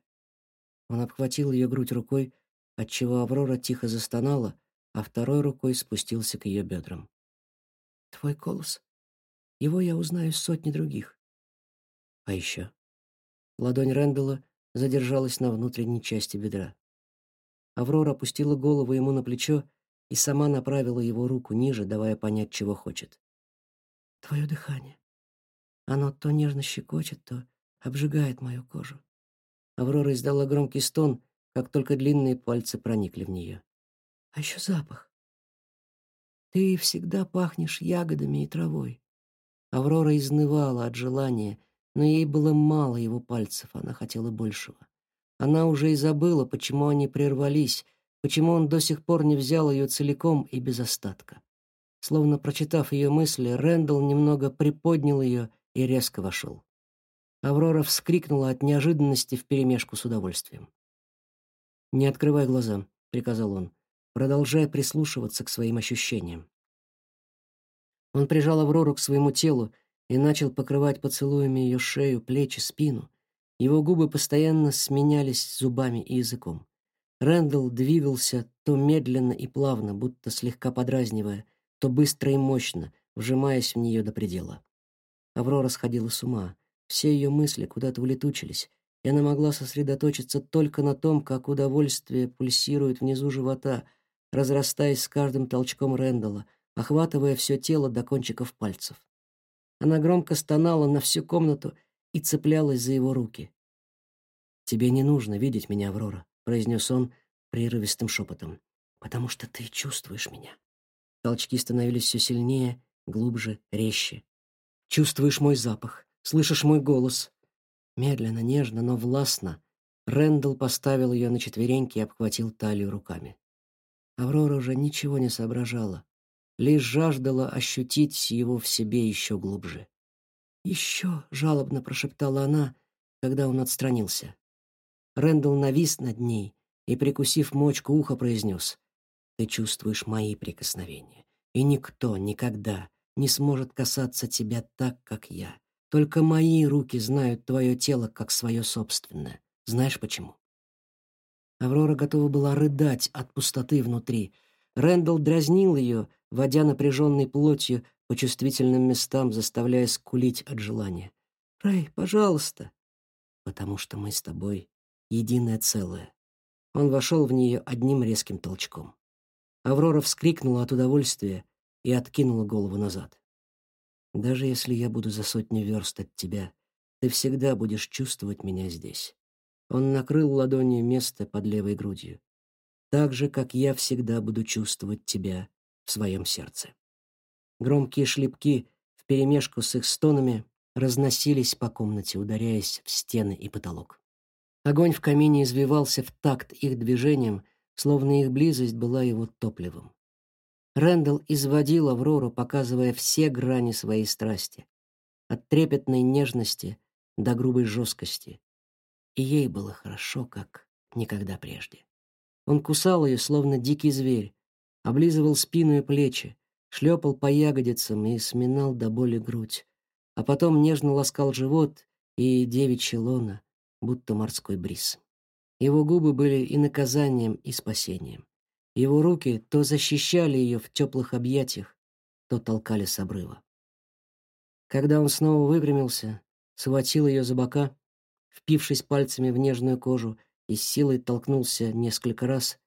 Он обхватил ее грудь рукой, отчего Аврора тихо застонала, а второй рукой спустился к ее бедрам. «Твой голос. Его я узнаю сотни других». «А еще?» Ладонь Рэндалла задержалась на внутренней части бедра. Аврора опустила голову ему на плечо и сама направила его руку ниже, давая понять, чего хочет. «Твое дыхание. Оно то нежно щекочет, то обжигает мою кожу». Аврора издала громкий стон, как только длинные пальцы проникли в нее. А еще запах. Ты всегда пахнешь ягодами и травой. Аврора изнывала от желания, но ей было мало его пальцев, она хотела большего. Она уже и забыла, почему они прервались, почему он до сих пор не взял ее целиком и без остатка. Словно прочитав ее мысли, Рэндалл немного приподнял ее и резко вошел. Аврора вскрикнула от неожиданности вперемешку с удовольствием. «Не открывай глаза», — приказал он, продолжая прислушиваться к своим ощущениям. Он прижал Аврору к своему телу и начал покрывать поцелуями ее шею, плечи, спину. Его губы постоянно сменялись зубами и языком. Рэндалл двигался то медленно и плавно, будто слегка подразнивая, то быстро и мощно, вжимаясь в нее до предела. Аврора сходила с ума. Все ее мысли куда-то улетучились, и она могла сосредоточиться только на том, как удовольствие пульсирует внизу живота, разрастаясь с каждым толчком Рэндалла, охватывая все тело до кончиков пальцев. Она громко стонала на всю комнату и цеплялась за его руки. «Тебе не нужно видеть меня, Аврора», — произнес он прерывистым шепотом, «потому что ты чувствуешь меня». Толчки становились все сильнее, глубже, резче. «Чувствуешь мой запах, слышишь мой голос». Медленно, нежно, но властно Рэндалл поставил ее на четвереньки и обхватил талию руками. Аврора уже ничего не соображала, лишь жаждала ощутить его в себе еще глубже. «Еще!» — жалобно прошептала она, когда он отстранился. Рэндалл навис над ней и, прикусив мочку уха, произнес, «Ты чувствуешь мои прикосновения, и никто никогда не сможет касаться тебя так, как я. Только мои руки знают твое тело как свое собственное. Знаешь почему?» Аврора готова была рыдать от пустоты внутри. Рэндалл дразнил ее, водя напряженной плотью по чувствительным местам, заставляя скулить от желания. «Рэй, пожалуйста!» «Потому что мы с тобой единое целое». Он вошел в нее одним резким толчком. Аврора вскрикнула от удовольствия и откинула голову назад. «Даже если я буду за сотню верст от тебя, ты всегда будешь чувствовать меня здесь». Он накрыл ладонью место под левой грудью. «Так же, как я всегда буду чувствовать тебя в своем сердце». Громкие шлепки вперемешку с их стонами разносились по комнате, ударяясь в стены и потолок. Огонь в камине извивался в такт их движением, словно их близость была его топливом. Рэндалл изводил Аврору, показывая все грани своей страсти, от трепетной нежности до грубой жесткости. И ей было хорошо, как никогда прежде. Он кусал ее, словно дикий зверь, облизывал спину и плечи, шлепал по ягодицам и сминал до боли грудь, а потом нежно ласкал живот и девичье лоно, будто морской бриз. Его губы были и наказанием, и спасением. Его руки то защищали ее в теплых объятиях, то толкали с обрыва. Когда он снова выпрямился, схватил ее за бока, впившись пальцами в нежную кожу и с силой толкнулся несколько раз,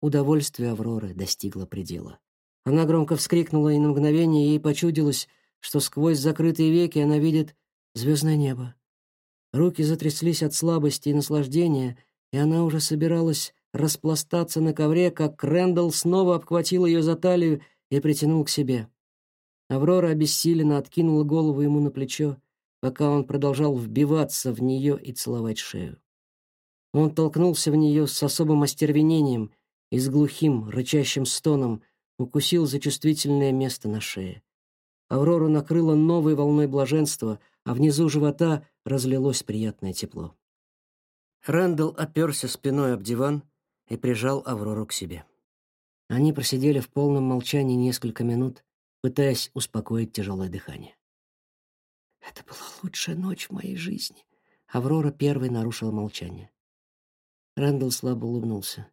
удовольствие Авроры достигло предела. Она громко вскрикнула, и на мгновение ей почудилось, что сквозь закрытые веки она видит звездное небо. Руки затряслись от слабости и наслаждения, и она уже собиралась распластаться на ковре, как Рэндалл снова обхватил ее за талию и притянул к себе. Аврора обессиленно откинула голову ему на плечо, пока он продолжал вбиваться в нее и целовать шею. Он толкнулся в нее с особым остервенением и с глухим, рычащим стоном укусил за чувствительное место на шее. Аврору накрыло новой волной блаженства, а внизу живота разлилось приятное тепло. Рэндалл оперся спиной об диван и прижал Аврору к себе. Они просидели в полном молчании несколько минут, пытаясь успокоить тяжелое дыхание. «Это была лучшая ночь в моей жизни», — Аврора первой нарушила молчание. Рэндалл слабо улыбнулся.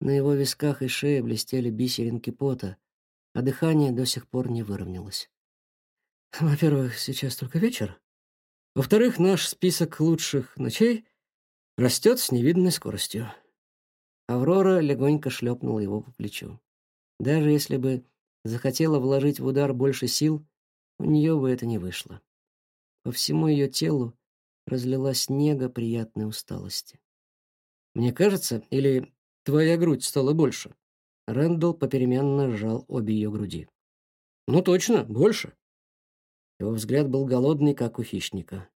На его висках и шее блестели бисеринки пота, а дыхание до сих пор не выровнялось. Во-первых, сейчас только вечер. Во-вторых, наш список лучших ночей растет с невиданной скоростью. Аврора легонько шлепнула его по плечу. Даже если бы захотела вложить в удар больше сил, у нее бы это не вышло. По всему ее телу разлилась нега приятной усталости. Мне кажется, или Твоя грудь стала больше. Рэндалл попеременно сжал обе ее груди. Ну точно, больше. Его взгляд был голодный, как у хищника.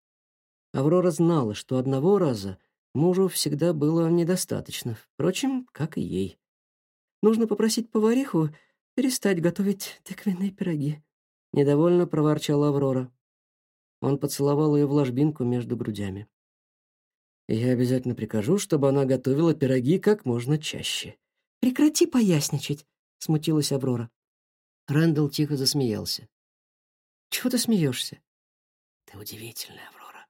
Аврора знала, что одного раза мужу всегда было недостаточно, впрочем, как и ей. Нужно попросить повариху перестать готовить тыквенные пироги. Недовольно проворчала Аврора. Он поцеловал ее в ложбинку между грудями. Я обязательно прикажу, чтобы она готовила пироги как можно чаще. Прекрати поясничать, смутилась Аврора. Рэндалл тихо засмеялся. Чего ты смеешься? Ты удивительная, Аврора.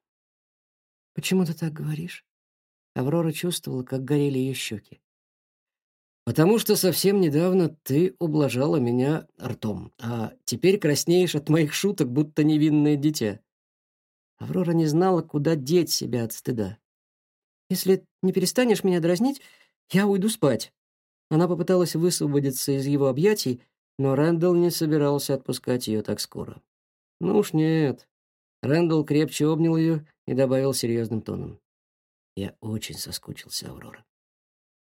Почему ты так говоришь? Аврора чувствовала, как горели ее щеки. «Потому что совсем недавно ты ублажала меня ртом, а теперь краснеешь от моих шуток, будто невинное дитя». Аврора не знала, куда деть себя от стыда. «Если не перестанешь меня дразнить, я уйду спать». Она попыталась высвободиться из его объятий, но Рэндалл не собирался отпускать ее так скоро. «Ну уж нет». Рэндалл крепче обнял ее и добавил серьезным тоном. «Я очень соскучился, Аврора».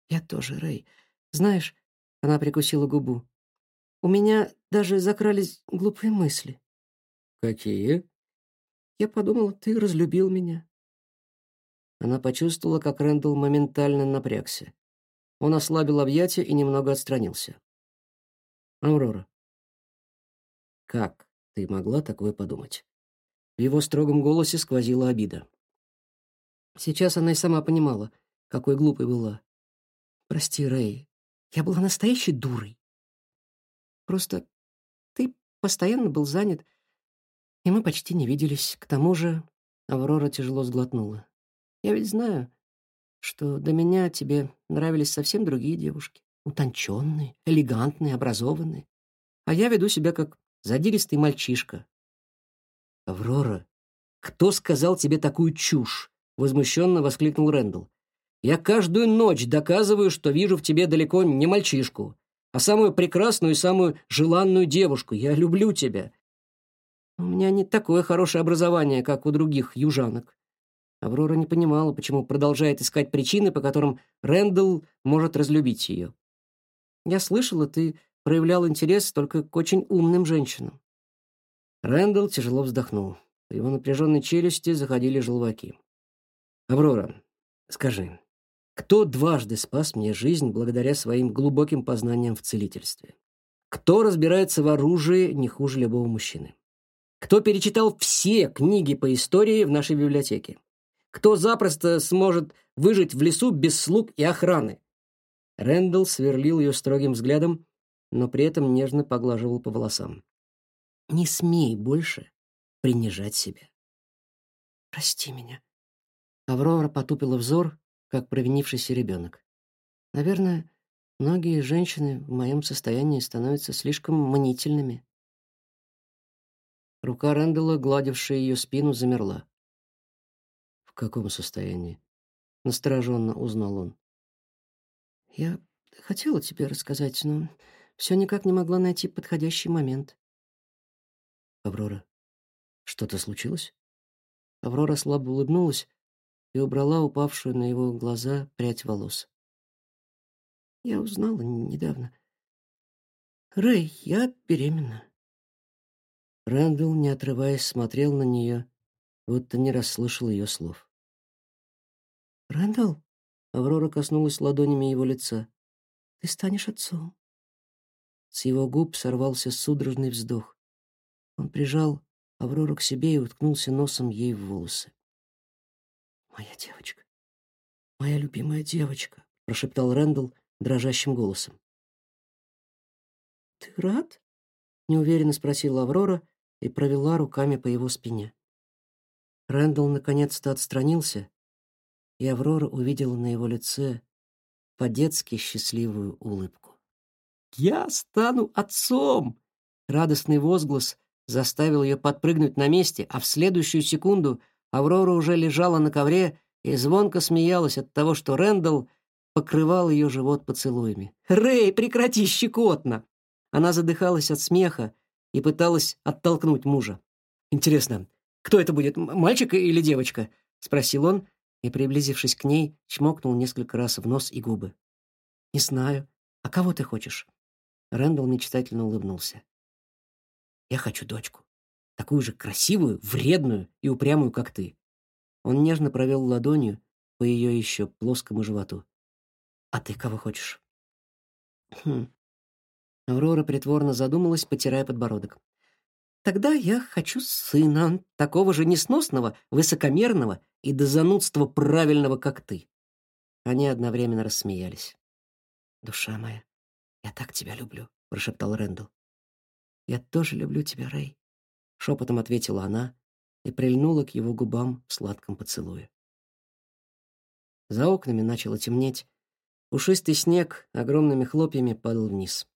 «Я тоже, Рэй. Знаешь, она прикусила губу. У меня даже закрались глупые мысли. Какие? Я подумала, ты разлюбил меня. Она почувствовала, как Рэндалл моментально напрягся. Он ослабил объятия и немного отстранился. Аврора, как ты могла такое подумать? В его строгом голосе сквозила обида. Сейчас она и сама понимала, какой глупой была. Прости, Рэй, я была настоящей дурой. Просто ты постоянно был занят, и мы почти не виделись. К тому же Аврора тяжело сглотнула. Я ведь знаю, что до меня тебе нравились совсем другие девушки. Утонченные, элегантные, образованные. А я веду себя как задиристый мальчишка. «Аврора, кто сказал тебе такую чушь?» — возмущенно воскликнул Рэндалл. Я каждую ночь доказываю, что вижу в тебе далеко не мальчишку, а самую прекрасную и самую желанную девушку. Я люблю тебя. У меня не такое хорошее образование, как у других южанок. Аврора не понимала, почему продолжает искать причины, по которым Рэндалл может разлюбить ее. Я слышала, ты проявлял интерес только к очень умным женщинам. Рэндалл тяжело вздохнул. По его напряженной челюсти заходили желваки. «Аврора, скажи, кто дважды спас мне жизнь благодаря своим глубоким познаниям в целительстве? Кто разбирается в оружии не хуже любого мужчины? Кто перечитал все книги по истории в нашей библиотеке? Кто запросто сможет выжить в лесу без слуг и охраны? Рэндалл сверлил ее строгим взглядом, но при этом нежно поглаживал по волосам. «Не смей больше принижать себя». «Прости меня». Аврора потупила взор, как провинившийся ребенок. Наверное, многие женщины в моем состоянии становятся слишком манительными. Рука Рэндалла, гладившая ее спину, замерла. «В каком состоянии?» — настороженно узнал он. «Я хотела тебе рассказать, но все никак не могла найти подходящий момент». «Аврора, что-то случилось?» Аврора слабо улыбнулась, и убрала упавшую на его глаза прядь волос. Я узнала недавно. Рэй, я беременна. Рэндалл, не отрываясь, смотрел на нее, будто не расслышал ее слов. «Рэндалл?» — Аврора коснулась ладонями его лица. «Ты станешь отцом». С его губ сорвался судорожный вздох. Он прижал Аврору к себе и уткнулся носом ей в волосы. «Моя девочка, моя любимая девочка», — прошептал Рэндалл дрожащим голосом. «Ты рад?» — неуверенно спросила Аврора и провела руками по его спине. Рэндалл наконец-то отстранился, и Аврора увидела на его лице по-детски счастливую улыбку. «Я стану отцом!» Радостный возглас заставил ее подпрыгнуть на месте, а в следующую секунду Аврора уже лежала на ковре и звонко смеялась от того, что Рэндалл покрывал ее живот поцелуями. «Рэй, прекрати щекотно!» Она задыхалась от смеха и пыталась оттолкнуть мужа. «Интересно, кто это будет, мальчик или девочка?» — спросил он и, приблизившись к ней, чмокнул несколько раз в нос и губы. «Не знаю. А кого ты хочешь?» Рэндалл мечтательно улыбнулся. «Я хочу дочку такую же красивую, вредную и упрямую, как ты. Он нежно провел ладонью по ее еще плоскому животу. А ты кого хочешь? Хм. Аврора притворно задумалась, потирая подбородок. Тогда я хочу сына, такого же несносного, высокомерного и до занудства правильного, как ты. Они одновременно рассмеялись. Душа моя, я так тебя люблю, прошептал Рэндалл. Я тоже люблю тебя, Рэй. Шепотом ответила она и прильнула к его губам в сладком поцелуе. За окнами начало темнеть. Пушистый снег огромными хлопьями падал вниз.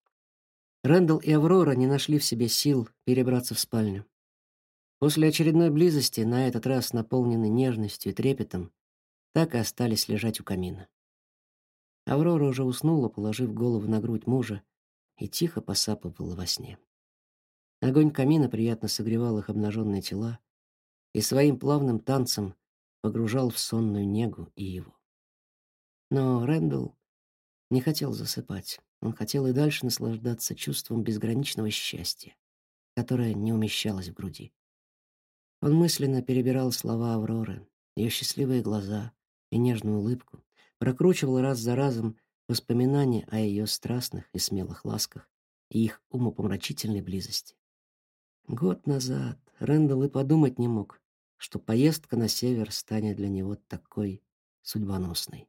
Рэндалл и Аврора не нашли в себе сил перебраться в спальню. После очередной близости, на этот раз наполненной нежностью и трепетом, так и остались лежать у камина. Аврора уже уснула, положив голову на грудь мужа, и тихо посапывала во сне. Огонь камина приятно согревал их обнаженные тела и своим плавным танцем погружал в сонную негу и его. Но Рэндалл не хотел засыпать. Он хотел и дальше наслаждаться чувством безграничного счастья, которое не умещалось в груди. Он мысленно перебирал слова Авроры, ее счастливые глаза и нежную улыбку, прокручивал раз за разом воспоминания о ее страстных и смелых ласках и их умопомрачительной близости. Год назад Рэндалл и подумать не мог, что поездка на север станет для него такой судьбоносной.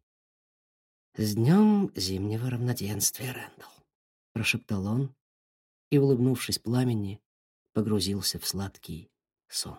«С днем зимнего равноденствия, Рэндалл!» — прошептал он и, улыбнувшись пламени, погрузился в сладкий сон.